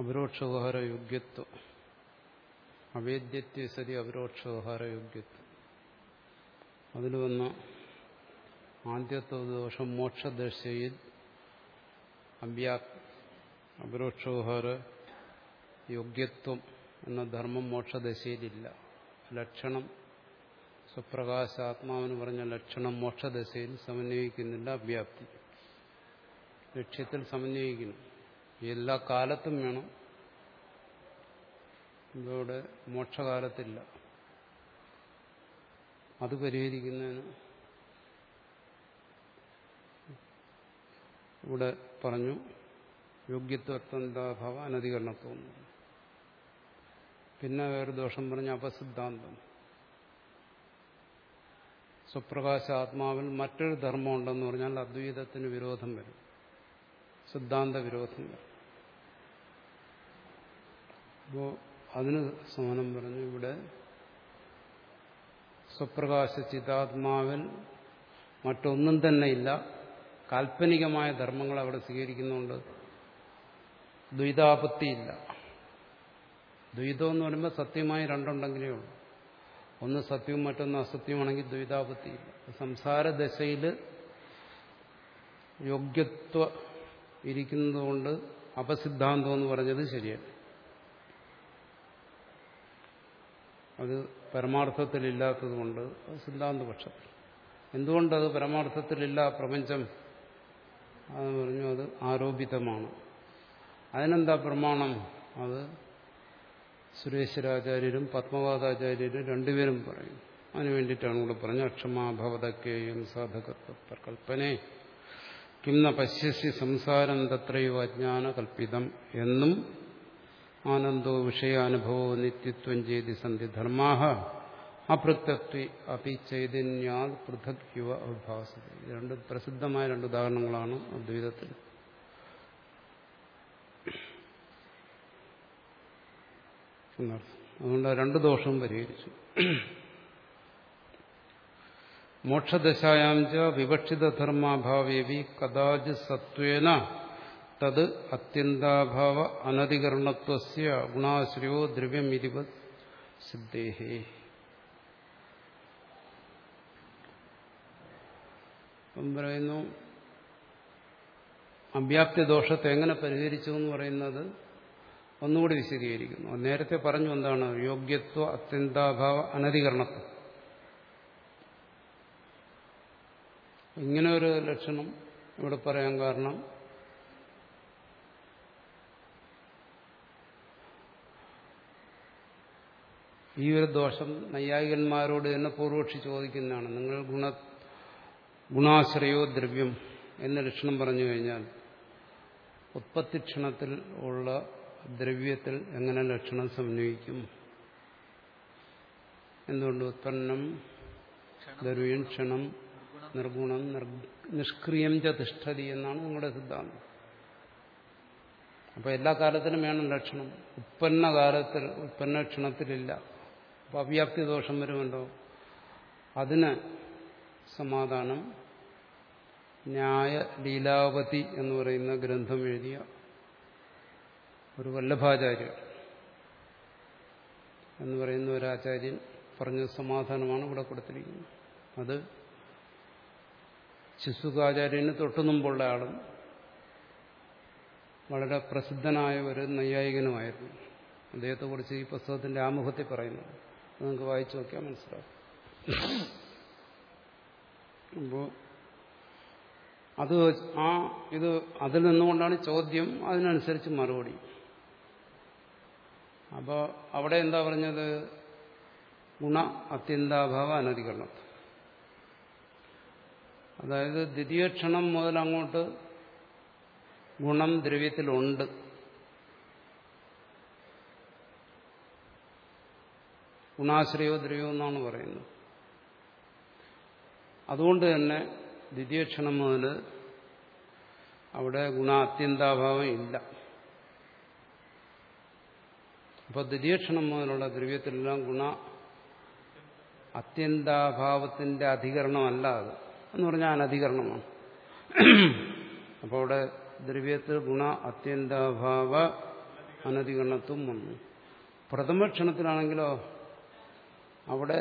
അപരോക്ഷോപഹാര യോഗ്യത്വം അവേദ്യത്വ സരി അപരോക്ഷോപഹാര യോഗ്യത്വം അതിൽ വന്ന ആദ്യത്തെ ദോഷം മോക്ഷദശയിൽ അഭ്യാ അപരോക്ഷോഹാര യോഗ്യത്വം എന്ന ധർമ്മം മോക്ഷദശയിലില്ല. ലക്ഷണം സ്വപ്രകാശ ആത്മാവിന് പറഞ്ഞ ലക്ഷണം മോക്ഷദശയിൽ സമന്വയിക്കുന്നില്ല അവ്യാപ്തി ലക്ഷ്യത്തിൽ സമന്വയിക്കുന്നു. എല്ലാ കാലത്തും വേണം. ഇതോടെ മോക്ഷകാലത്തില്ല. അത് പരിഹരിക്കുന്നതിന് ഇവിടെ പറഞ്ഞു യോഗ്യത്വത്വന്താഭാവ അനധികരണത്വം പിന്നെ വേറെ ദോഷം പറഞ്ഞ അപസിദ്ധാന്തം. സ്വപ്രകാശ ആത്മാവിൽ മറ്റൊരു ധർമ്മം ഉണ്ടെന്ന് പറഞ്ഞാൽ അദ്വൈതത്തിന് വിരോധം വരും. സിദ്ധാന്ത വിരോധം വരും. അപ്പോ അതിന് സമാനം പറഞ്ഞു ഇവിടെ സ്വപ്രകാശ ചിതാത്മാവിൽ മറ്റൊന്നും തന്നെ ഇല്ല. കാൽപ്പനികമായ ധർമ്മങ്ങൾ അവിടെ സ്വീകരിക്കുന്നുണ്ട്. ദ്വൈതാപത്തിയില്ല ദ്വൈതം എന്ന് പറയുമ്പോൾ സത്യമായി രണ്ടുണ്ടെങ്കിലേ ഉള്ളൂ. ഒന്ന് സത്യവും മറ്റൊന്ന് അസത്യമാണെങ്കിൽ ദ്വൈതാപത്തിയില്ല സംസാര ദശയിൽ യോഗ്യത്വ ഇരിക്കുന്നതുകൊണ്ട് അപസിദ്ധാന്തം എന്ന് പറഞ്ഞത് ശരിയല്ല. അത് പരമാർത്ഥത്തിലില്ലാത്തതുകൊണ്ട് അത് സിദ്ധാന്തപക്ഷം എന്തുകൊണ്ടത് പരമാർത്ഥത്തിലില്ല പ്രപഞ്ചം? അതെന്ന് പറഞ്ഞു അത് ആരോപിതമാണ്. അതിനെന്താ പ്രമാണം? അത് സുരേശ്വരാചാര്യരും പത്മവാദാചാര്യരും രണ്ടുപേരും പറയും. അതിനു വേണ്ടിയിട്ടാണ് ഇവിടെ പറഞ്ഞത് അക്ഷമാഭവതക്കേയം സാധകത്വ കൽപ്പനെ കിംന പശ്യസി സംസാരം തത്രയോ അജ്ഞാന കൽപ്പിതം എന്നും ആനന്ദോ വിഷയാനുഭവോ നിത്യത്വം ചെയ്തി സന്ധി ധർമാഹ അപൃക്തത്വ അപി ചൈതന്യാൽ പൃഥക് യുവ അഭിഭാസത രണ്ട് പ്രസിദ്ധമായ രണ്ട് ഉദാഹരണങ്ങളാണ് അദ്വൈതത്തിൽ. അതുകൊണ്ട് രണ്ട് ദോഷവും പരിഹരിച്ചു. മോക്ഷദശായാം ച വിവക്ഷിതധർമാഭാവേവി കഥാചി സത്വേന തത് അത്യന്താഭാവ അനധികരണത്വസ്യ ഗുണാശ്രയോ ദ്രവ്യം ഇതിവ സിദ്ധേഹേ പറയുന്നു അവ്യാപ്തി ദോഷത്തെ എങ്ങനെ പരിഹരിച്ചു എന്ന് പറയുന്നത് ഒന്നുകൂടി വിശദീകരിക്കുന്നു. നേരത്തെ പറഞ്ഞു എന്താണ് യോഗ്യത്വ അത്യന്താഭാവ അനധികരണത്വം. ഇങ്ങനെ ഒരു ലക്ഷണം ഇവിടെ പറയാൻ കാരണം ഈ ഒരു ദോഷം നൈയായികന്മാരോട് തന്നെ പൂർവക്ഷി ചോദിക്കുന്നതാണ്. നിങ്ങൾ ഗുണ ഗുണാശ്രയോ ദ്രവ്യം എന്ന ലക്ഷണം പറഞ്ഞു കഴിഞ്ഞാൽ ഉത്പത്തി ക്ഷണത്തിൽ ഉള്ള ദ്രവ്യത്തിൽ എങ്ങനെ ലക്ഷണം സമന്വയിക്കും എന്തുകൊണ്ട്? ഉത്പന്നം ദ്രവ്യം ക്ഷണം നിർഗുണം നിഷ്ക്രിയം ച തിഷ്ഠതി എന്നാണ് നിങ്ങളുടെ സിദ്ധാന്തം. അപ്പൊ എല്ലാ കാലത്തിലും വേണം ലക്ഷണം. ഉത്പന്ന കാലത്തിൽ ഉത്പന്ന ക്ഷണത്തിലില്ല. അപ്പൊ അവ്യാപ്തി ദോഷം വരുമല്ലോ അതിന് സമാധാനം. ന്യായ ലീലാവതി എന്ന് പറയുന്ന ഗ്രന്ഥം എഴുതിയ ഒരു വല്ലഭാചാര്യർ എന്ന് പറയുന്ന ഒരു ആചാര്യൻ പറഞ്ഞ സമാധാനമാണ് ഇവിടെ കൊടുത്തിരിക്കുന്നത്. അത് ശിശുകാചാര്യന് തൊട്ടുമുമ്പുള്ള ആളും വളരെ പ്രസിദ്ധനായ ഒരു നൈയായികനുമായിരുന്നു. അദ്ദേഹത്തെക്കുറിച്ച് ഈ പുസ്തകത്തിന്റെ ആമുഖത്തിൽ പറയുന്നു. അത് നിങ്ങൾക്ക് വായിച്ചു നോക്കിയാൽ മനസ്സിലാവും. അപ്പോൾ അത് ആ ഇത് അതിൽ നിന്നുകൊണ്ടാണ് ചോദ്യം അതിനനുസരിച്ച് മറുപടി. അപ്പോൾ അവിടെ എന്താ പറഞ്ഞത്? ഗുണ അത്യന്താഭാവ അനധികരണം. അതായത് ദ്വിതീയക്ഷണം മുതൽ അങ്ങോട്ട് ഗുണം ദ്രവ്യത്തിലുണ്ട്. ഗുണാശ്രയോ ദ്രയോ എന്നാണ് പറയുന്നത്. അതുകൊണ്ട് തന്നെ ദ്വിതീയക്ഷണം മുതൽ അവിടെ ഗുണ അത്യന്താഭാവം ഇല്ല. അപ്പോൾ ദ്വിതീയക്ഷണം മുതലുള്ള ദ്രവ്യത്തിലെല്ലാം ഗുണ അത്യന്താഭാവത്തിന്റെ അധികരണമല്ല അത്. എന്ന് പറഞ്ഞാൽ അനധികരണമാണ്. അപ്പോൾ അവിടെ ദ്രവ്യത്തിൽ ഗുണ അത്യന്താഭാവ അനധികരണത്വം വന്നു. പ്രഥമക്ഷണത്തിലാണെങ്കിലോ അവിടെ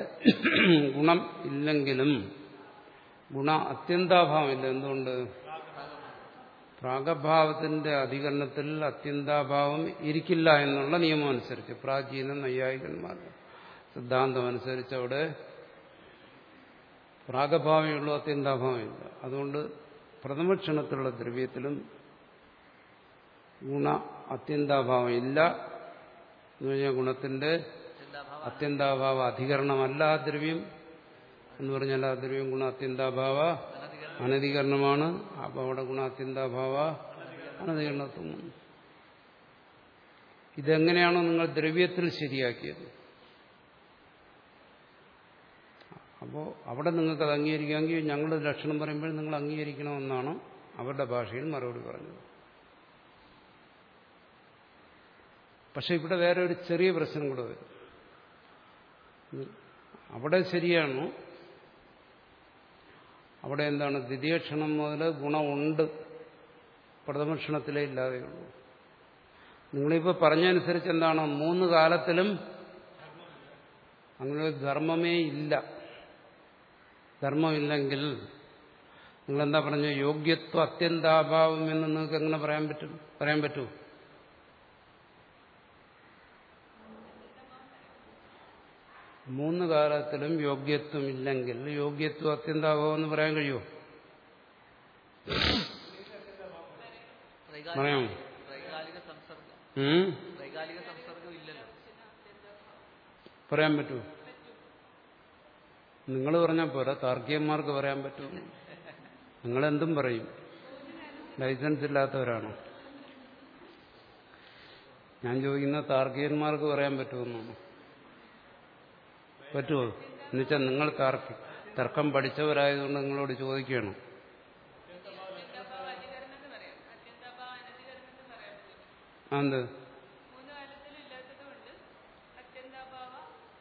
ഗുണം ഇല്ലെങ്കിലും ഗുണ അത്യന്താഭാവമില്ല. എന്തുകൊണ്ട്? പ്രാഗഭാവത്തിന്റെ അധികരണത്തിൽ അത്യന്താഭാവം ഇരിക്കില്ല എന്നുള്ള നിയമം അനുസരിച്ച് പ്രാചീന നൈയായികന്മാർ സിദ്ധാന്തം അനുസരിച്ച് അവിടെ പ്രാഗഭാവമുള്ളൂ അത്യന്താഭാവമില്ല അതുകൊണ്ട് പ്രഥമക്ഷണത്തിലുള്ള ദ്രവ്യത്തിലും ഗുണ അത്യന്താഭാവം ഇല്ല എന്ന് പറഞ്ഞാൽ ഗുണത്തിന്റെ അത്യന്താഭാവ അധികരണമല്ല ആ ദ്രവ്യം എന്ന് പറഞ്ഞാൽ ആ ദ്രവ്യം ഗുണ അത്യന്താഭാവ അനധികരണമാണ്. അപ്പോൾ അവിടെ ഗുണ അത്യന്താഭാവ അനധികരണത്വം. ഇതെങ്ങനെയാണോ നിങ്ങൾ ദ്രവ്യത്തിൽ ശരിയാക്കിയത്. അപ്പോൾ അവിടെ നിങ്ങൾക്ക് അത് അംഗീകരിക്കാമെങ്കിൽ ഞങ്ങൾ ലക്ഷണം പറയുമ്പോൾ നിങ്ങൾ അംഗീകരിക്കണമെന്നാണ് അവരുടെ ഭാഷയിൽ മറുപടി പറഞ്ഞത്. പക്ഷെ ഇവിടെ വേറെ ഒരു ചെറിയ പ്രശ്നം കൂടെ വരും. അവിടെ ശരിയാണ്. അവിടെ എന്താണ്? ദ്വിതീയക്ഷണം മുതൽ ഗുണമുണ്ട്. പ്രഥമക്ഷണത്തിലേ ഇല്ലാതെയുള്ളൂ നിങ്ങളിപ്പോൾ പറഞ്ഞനുസരിച്ച് എന്താണ്? മൂന്ന് കാലത്തിലും അങ്ങനെ ധർമ്മമേ ഇല്ല. ധർമ്മമില്ലെങ്കിൽ നിങ്ങളെന്താ പറഞ്ഞു? യോഗ്യത്വ അത്യന്താഭാവം എന്ന് നിങ്ങൾക്ക് എങ്ങനെ പറയാൻ പറ്റും? പറയാൻ പറ്റൂ? മൂന്ന് കാലത്തിലും യോഗ്യത്വം ഇല്ലെങ്കിൽ യോഗ്യത്വം അത്യന്താഭാവം എന്ന് പറയാൻ കഴിയുമോ? പറയാമോ? പറയാൻ പറ്റുമോ? നിങ്ങൾ പറഞ്ഞാൽ പോരാ താർക്കികന്മാർക്ക് പറയാൻ പറ്റുമോ? നിങ്ങളെന്തും പറയും. ലൈസൻസ് ഇല്ലാത്തവരാണോ. ഞാൻ ചോദിക്കുന്ന താർക്കികന്മാർക്ക് പറയാൻ പറ്റുമെന്നാണ്. പറ്റുമോ? എന്നുവെച്ചാൽ നിങ്ങൾ താർക്കി തർക്കം പഠിച്ചവരായതുകൊണ്ട് നിങ്ങളോട് ചോദിക്കണം എന്ത് മൂന്ന് കാലത്തിലും ഇല്ലാത്തതുകൊണ്ട് അത്യന്താഭാവ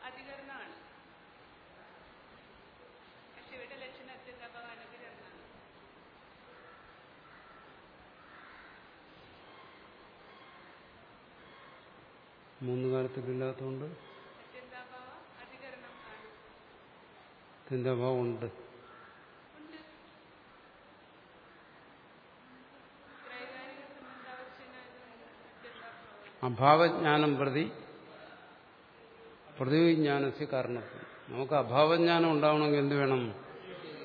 അധികരണമാണ് പക്ഷെ ഇവിടെ ലക്ഷണം അത്യന്താഭാവ അനധികരണമാണ് മൂന്ന് കാലത്തിലില്ലാത്തതുകൊണ്ട് അത്യന്താഭാവ അധികരണം ആണ് ഇതിന്റെ അഭാവം ഉണ്ട്. ഉണ്ട് ത്രൈകാലിക സംബന്ധാവശ്യനായതുകൊണ്ട് അത്യന്താഭാവം അഭാവജ്ഞാനം പ്രതി പ്രതിയോഗിജ്ഞാനസ്യ കാരണത്വം നമുക്ക് അഭാവജ്ഞാനം ഉണ്ടാവണമെങ്കിൽ എന്ത് വേണം?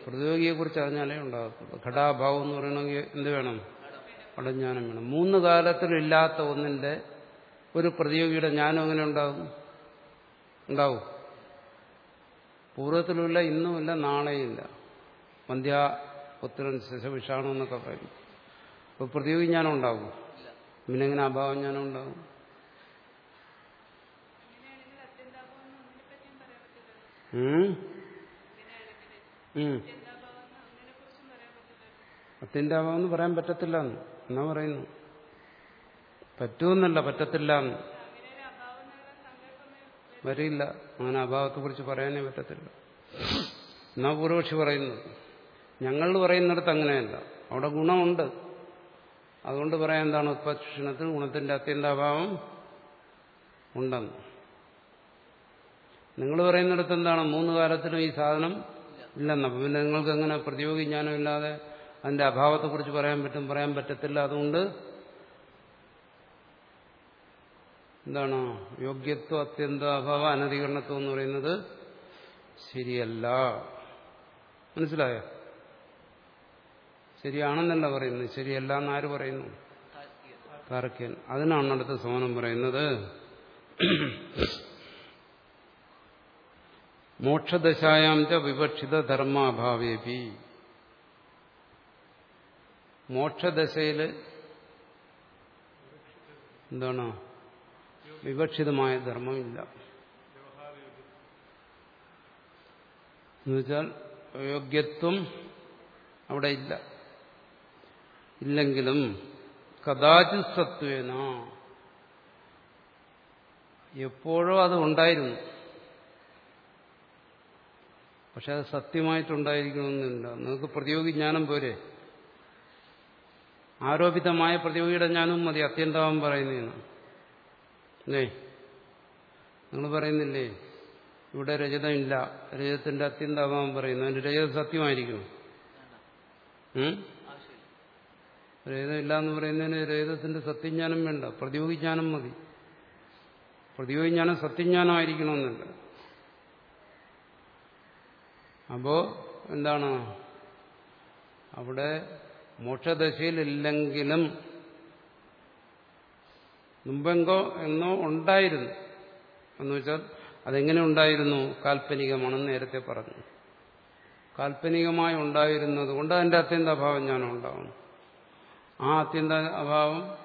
പ്രതിയോഗിയെക്കുറിച്ച് അറിഞ്ഞാലേ ഉണ്ടാകത്തുള്ളൂ ഘടാഭാവം എന്ന് പറയണമെങ്കിൽ എന്ത് വേണം? പടജ്ഞാനം വേണം. മൂന്ന് കാലത്തിലില്ലാത്ത ഒന്നിന്റെ ഒരു പ്രതിയോഗിയുടെ ജ്ഞാനം എങ്ങനെ ഉണ്ടാകും? ഉണ്ടാവും. പൂർവത്തിലുമില്ല ഇന്നുമില്ല നാളെയില്ല വന്ധ്യ പുത്രൻ ശശവിഷാണു എന്നൊക്കെ പറയും. അപ്പോൾ പ്രതിയോഗി ഞാനും ഉണ്ടാവും. അങ്ങനെയാണെങ്കിൽ അത്യന്താഭാവം എന്ന് ഒന്നിനെ പറ്റിയും പറയാൻ പറ്റില്ല ഉം? അങ്ങനെയാണെങ്കിൽ ഉം. അത്യന്താഭാവം എന്ന് ഒന്നിനെ കുറിച്ചും അത്യന്റെ അഭാവം എന്ന് പറയാൻ പറ്റത്തില്ല എന്ന്. എന്നാ പറയുന്നു? പറ്റുമെന്നല്ല പറ്റത്തില്ല എന്ന് അങ്ങനെ ഒരു അഭാവം എന്നുള്ള സങ്കല്പമേ വരില്ല. അങ്ങനെ അഭാവത്തെ കുറിച്ച് പറയാനേ പറ്റത്തില്ല. എന്നാ പൂർവക്ഷി പറയുന്നു ഞങ്ങൾ പറയുന്നിടത്ത് അങ്ങനെയല്ല. അവിടെ ഗുണമുണ്ട്. അതുകൊണ്ട് പറയാൻ എന്താണ് ഉത്പാദിഷണത്തിൽ ഗുണത്തിന്റെ അത്യന്ത അഭാവം ഉണ്ടെന്ന്. നിങ്ങൾ പറയുന്നിടത്ത് എന്താണ്? മൂന്ന് കാലത്തിലും ഈ സാധനം ഇല്ലെന്ന്. അപ്പം പിന്നെ നിങ്ങൾക്ക് എങ്ങനെ പ്രതിയോഗി ഞാനും ഇല്ലാതെ അതിന്റെ അഭാവത്തെക്കുറിച്ച് പറയാൻ പറ്റും? പറയാൻ പറ്റത്തില്ല. അതുകൊണ്ട് എന്താണ്? യോഗ്യത്വ അത്യന്താഭാവ അനധികരണത്വം എന്ന് പറയുന്നത് ശരിയല്ല. മനസ്സിലായോ? ശരിയാണെന്നല്ല പറയുന്നത്. ശരിയല്ല എന്ന് ആര് പറയുന്നു? താർക്കികം താർക്യൻ അതിനാണ് അടുത്ത സമാനം പറയുന്നത്. മോക്ഷദശായാം ച വിവക്ഷിത ധർമാഭാവേപി. മോക്ഷദശയിൽ എന്താണ്? വിവക്ഷിതമായ ധർമ്മമില്ല. എന്നുവെച്ചാൽ യോഗ്യത്വം അവിടെ ഇല്ല. ഇല്ലെങ്കിലും കഥാചിത് സത്വേന എപ്പോഴോ അത് ഉണ്ടായിരുന്നു. പക്ഷെ അത് സത്യമായിട്ടുണ്ടായിരിക്കണമെന്നില്ല. നിങ്ങൾക്ക് പ്രതിയോഗി ജ്ഞാനം പോരെ? ആരോപിതമായ പ്രതിയോഗിയുടെ ജ്ഞാനവും മതി. അത്യന്താവം പറയുന്നതിന്. അല്ലേ? നിങ്ങൾ പറയുന്നില്ലേ? ഇവിടെ രജതമില്ല. രജതത്തിന്റെ അത്യന്താഭാവം പറയുന്നു. അതിന്റെ രജത സത്യമായിരിക്കണം. രജതമില്ല എന്ന് പറയുന്നതിന് രജതത്തിന്റെ സത്യജ്ഞാനം വേണ്ട. പ്രതിയോഗിജ്ഞാനം മതി. പ്രതിയോഗിജ്ഞാനം സത്യജ്ഞാനമായിരിക്കണമെന്നില്ല. അപ്പോ എന്താണ്? അവിടെ മോക്ഷദശയിലില്ലെങ്കിലും മുമ്പെങ്കോ എന്നോ ഉണ്ടായിരുന്നു. എന്ന് വെച്ചാൽ അതെങ്ങനെ ഉണ്ടായിരുന്നു? കാൽപ്പനികമാണെന്ന് നേരത്തെ പറഞ്ഞു. കാൽപ്പനികമായി ഉണ്ടായിരുന്നത് കൊണ്ട് അതിന്റെ അത്യന്ത അഭാവം ഞാൻ ഉണ്ടാവും ആ അത്യന്ത അഭാവം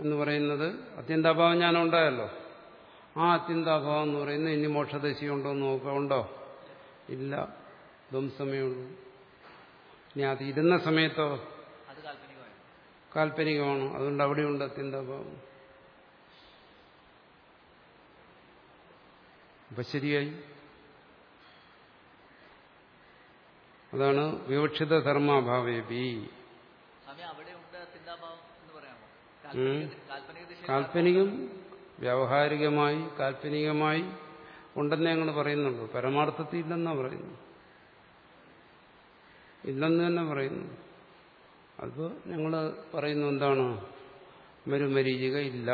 എന്ന് പറയുന്നത് അത്യന്താഭാവം ഞാൻ ഉണ്ടായല്ലോ. ആ അത്യന്താഭാവം എന്ന് പറയുന്നത് ഇനി മോക്ഷദശി ഉണ്ടോ എന്ന് നോക്കുക ഉണ്ടോ? ഇല്ല. ധ്വംസമേ ഉള്ളൂ ഇനി അത് ഇരുന്ന സമയത്തോ കാൽപ്പനികമാണ്. അതുകൊണ്ട് അവിടെയുണ്ട് അത്യന്താഭാവം അപ്പൊ ശരിയായി. അതാണ് വിവക്ഷിത ധർമാഭാവേപി. കാൽപ്പനിക വ്യാവഹാരികമായി കാൽപ്പനികമായി ഉണ്ടെന്നേ ഞങ്ങൾ പറയുന്നുള്ളൂ. പരമാർത്ഥത്തിൽ ഇല്ലെന്നാ പറയുന്നു ഇല്ലെന്ന് തന്നെ പറയുന്നു. അതിപ്പോ ഞങ്ങൾ പറയുന്നു എന്താണ്? മരുമരീചിക ഇല്ല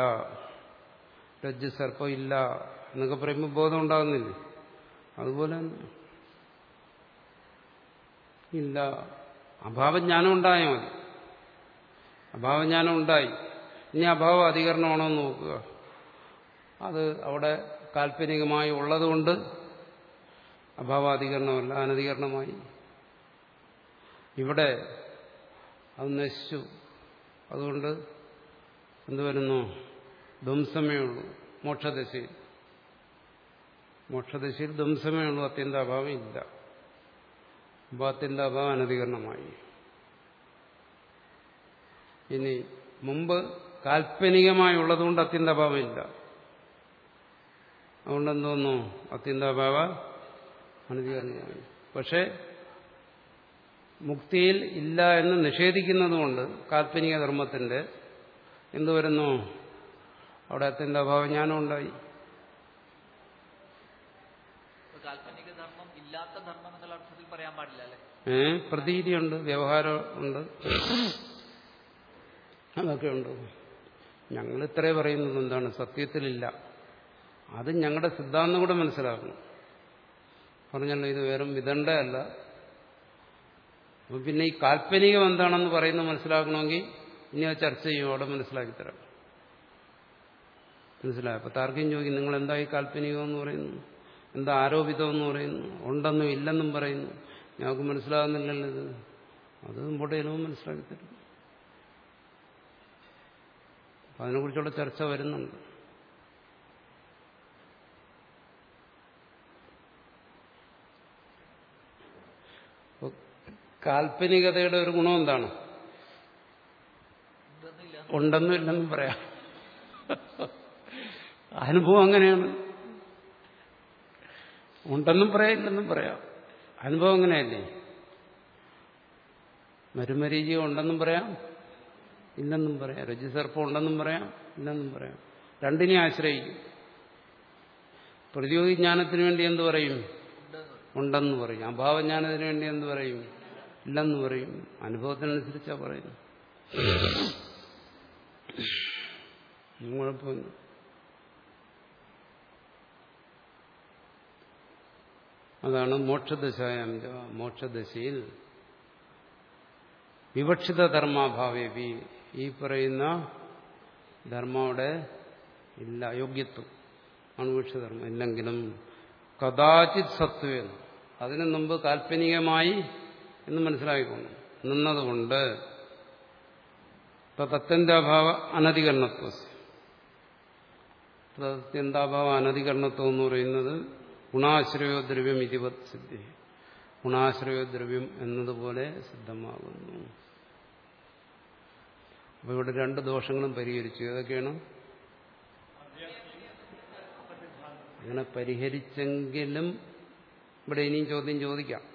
രജ്ജു സർപ്പം ഇല്ല എന്നൊക്കെ പറയുമ്പോൾ ബോധം ഉണ്ടാകുന്നില്ലേ അതുപോലെ തന്നെ ഇല്ല. അഭാവജ്ഞാനം ഉണ്ടായാൽ മതി. അഭാവജ്ഞാനം ഉണ്ടായി ഇനി അഭാവ അധികരണമാണോ എന്ന് നോക്കുക. അത് അവിടെ കാൽപ്പനികമായി ഉള്ളതുകൊണ്ട് അഭാവാധികരണമല്ല അനധികരണമായി. ഇവിടെ അത് നശിച്ചു. അതുകൊണ്ട് എന്തുവരുന്നു ധ്വംസമേ ഉള്ളൂ. മോക്ഷദശയിൽ. മോക്ഷദശയിൽ ധ്വംസമേ ഉള്ളൂ. അത്യന്താഭാവം ഇല്ല. അപ്പോൾ അത്യന്താഭാവം അനധികരണമായി. ഇനി മുമ്പ് കാൽപ്പനികമായി ഉള്ളതുകൊണ്ട് അത്യന്താഭാവം ഇല്ല. അതുകൊണ്ട് എന്തോന്നു അത്യന്താഭാവ അനധികരണമായി. പക്ഷെ മുക്തിയിൽ ഇല്ല എന്ന് നിഷേധിക്കുന്നതുകൊണ്ട് കാൽപ്പനിക ധർമ്മത്തിന്റെ എന്തു വരുന്നു? അവിടെ അഭാവം ഞാനും ഉണ്ടായി. ഏ? പ്രതീതിയുണ്ട് വ്യവഹാരമുണ്ട് അതൊക്കെ ഉണ്ട്. ഞങ്ങൾ ഇത്രേ പറയുന്നത് എന്താണ്? സത്യത്തിലില്ല. അത് ഞങ്ങളുടെ സിദ്ധാന്തം കൂടെ മനസ്സിലാക്കണം. പറഞ്ഞല്ലോ ഇത് വെറും വിദണ്ഡയല്ല. അപ്പൊ പിന്നെ ഈ കാൽപ്പനികം എന്താണെന്ന് പറയുന്നത് മനസ്സിലാക്കണമെങ്കിൽ ഇനി അത് ചർച്ച ചെയ്യും അവിടെ മനസ്സിലാക്കി തരാം. മനസ്സിലായി? അപ്പം താർക്കും ചോദിക്കും നിങ്ങൾ എന്താ ഈ കാൽപ്പനികം എന്ന് പറയുന്നു? എന്താ ആരോപിതമെന്ന് പറയുന്നു? ഉണ്ടെന്നും ഇല്ലെന്നും പറയുന്നു. ഞങ്ങൾക്ക് മനസ്സിലാകുന്നില്ലല്ലോ ഇത്. അത് മുമ്പോട്ട് ചെല്ലുമ്പോൾ മനസ്സിലാക്കി തരും. അപ്പം അതിനെക്കുറിച്ചുള്ള ചർച്ച വരുന്നുണ്ട്. കാൽപ്പനികതയുടെ ഒരു ഗുണം എന്താണ്? ഉണ്ടെന്നും ഇല്ലെന്നും പറയാം. അനുഭവം അങ്ങനെയാണ്. ഉണ്ടെന്നും പറയാം ഇല്ലെന്നും പറയാം. അനുഭവം അങ്ങനെയല്ലേ? മരുമരീചി ഉണ്ടെന്നും പറയാം ഇല്ലെന്നും പറയാം. രജുസർപ്പം ഉണ്ടെന്നും പറയാം ഇല്ലെന്നും പറയാം. രണ്ടിനെ ആശ്രയിക്കും. പ്രതിയോഗി ജ്ഞാനത്തിന് വേണ്ടി എന്ത് പറയും. ഉണ്ടെന്ന് പറയും. അഭാവജ്ഞാനത്തിന് വേണ്ടി എന്ത് പറയും? ഇല്ലെന്ന് പറയും. അനുഭവത്തിനനുസരിച്ചാ പറയുന്നു കുഴപ്പമില്ല അതാണ് മോക്ഷദശായം. മോക്ഷദശയിൽ വിവക്ഷിത ധർമാഭാവേപി ഈ പറയുന്ന ധർമ്മയുടെ ഇല്ല അയോഗ്യത്വം. ആണ് വിവക്ഷിതധർമ്മം. ഇല്ലെങ്കിലും കഥാചിത് സത്വേന്ന് അതിനു മുമ്പ് കാൽപ്പനികമായി എന്ന് മനസ്സിലാക്കിക്കൊള്ളു നിന്നതുകൊണ്ട് തത്യന്താഭാവ അനധികരണത്വ. തത്യന്താഭാവ അനധികരണത്വം എന്ന് പറയുന്നത് ഗുണാശ്രയോ ദ്രവ്യം ഇതിവത് സിദ്ധി. ഗുണാശ്രയോ ദ്രവ്യം എന്നതുപോലെ സിദ്ധമാകുന്നു. അപ്പൊ ഇവിടെ രണ്ട് ദോഷങ്ങളും പരിഹരിച്ചു. ഏതൊക്കെയാണ്? അങ്ങനെ പരിഹരിച്ചെങ്കിലും ഇവിടെ ഇനിയും ചോദ്യം ചോദിക്കാം.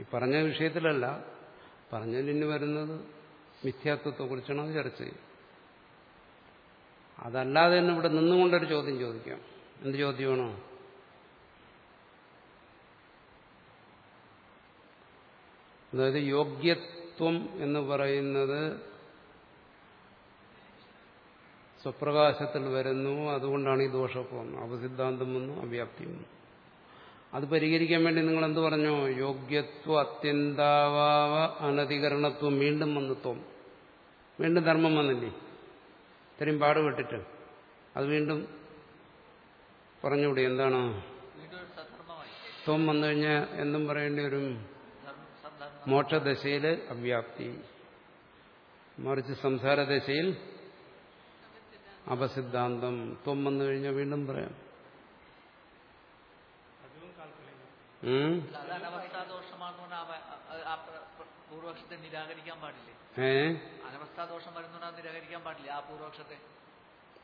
ഈ പറഞ്ഞ വിഷയത്തിലല്ല. പറഞ്ഞതിന് വരുന്നത് മിഥ്യാത്വത്തെക്കുറിച്ചാണ് അത് ചർച്ച ചെയ്യും അതല്ലാതെ തന്നെ ഇവിടെ നിന്നുകൊണ്ടൊരു ചോദ്യം ചോദിക്കാം. എന്ത് ചോദ്യമാണോ? അതായത് യോഗ്യത്വം എന്ന് പറയുന്നത് സ്വപ്രകാശത്തിൽ വരുന്നു അതുകൊണ്ടാണ് ഈ ദോഷമൊക്കെ വന്നു അപസിദ്ധാന്തം വന്നു അവ്യാപ്തി വന്നു. അത് പരിഹരിക്കാൻ വേണ്ടി നിങ്ങൾ എന്ത് പറഞ്ഞു? യോഗ്യത്വ അത്യന്താവാവ അനധികരണത്വം വീണ്ടും വന്നത്വം. വീണ്ടും ധർമ്മം വന്നില്ലേ? ഇത്രയും പാടുപെട്ടിട്ട് അത് വീണ്ടും പറഞ്ഞുകൂടി? എന്താണ്? ത്വം വന്നു കഴിഞ്ഞാൽ എന്നും പറയേണ്ടി വരും? മോക്ഷദശയിൽ അവ്യാപ്തി. മറിച്ച് സംസാരദശയിൽ അപസിദ്ധാന്തം. ത്വം വന്നു കഴിഞ്ഞാൽ വീണ്ടും പറയാം ഉം? അല്ല, അത് അനവസ്ഥാദോഷമാണെന്ന് പറഞ്ഞാൽ അവ- അ- ആ പ്ര- പ്ര- പൂർവപക്ഷത്തെ നിരാകരിക്കാൻ പാടില്ലേ? അനവസ്ഥാദോഷം അത് നിരാകരിക്കാൻ പാടില്ല ആ പൂർവക്ഷത്തെ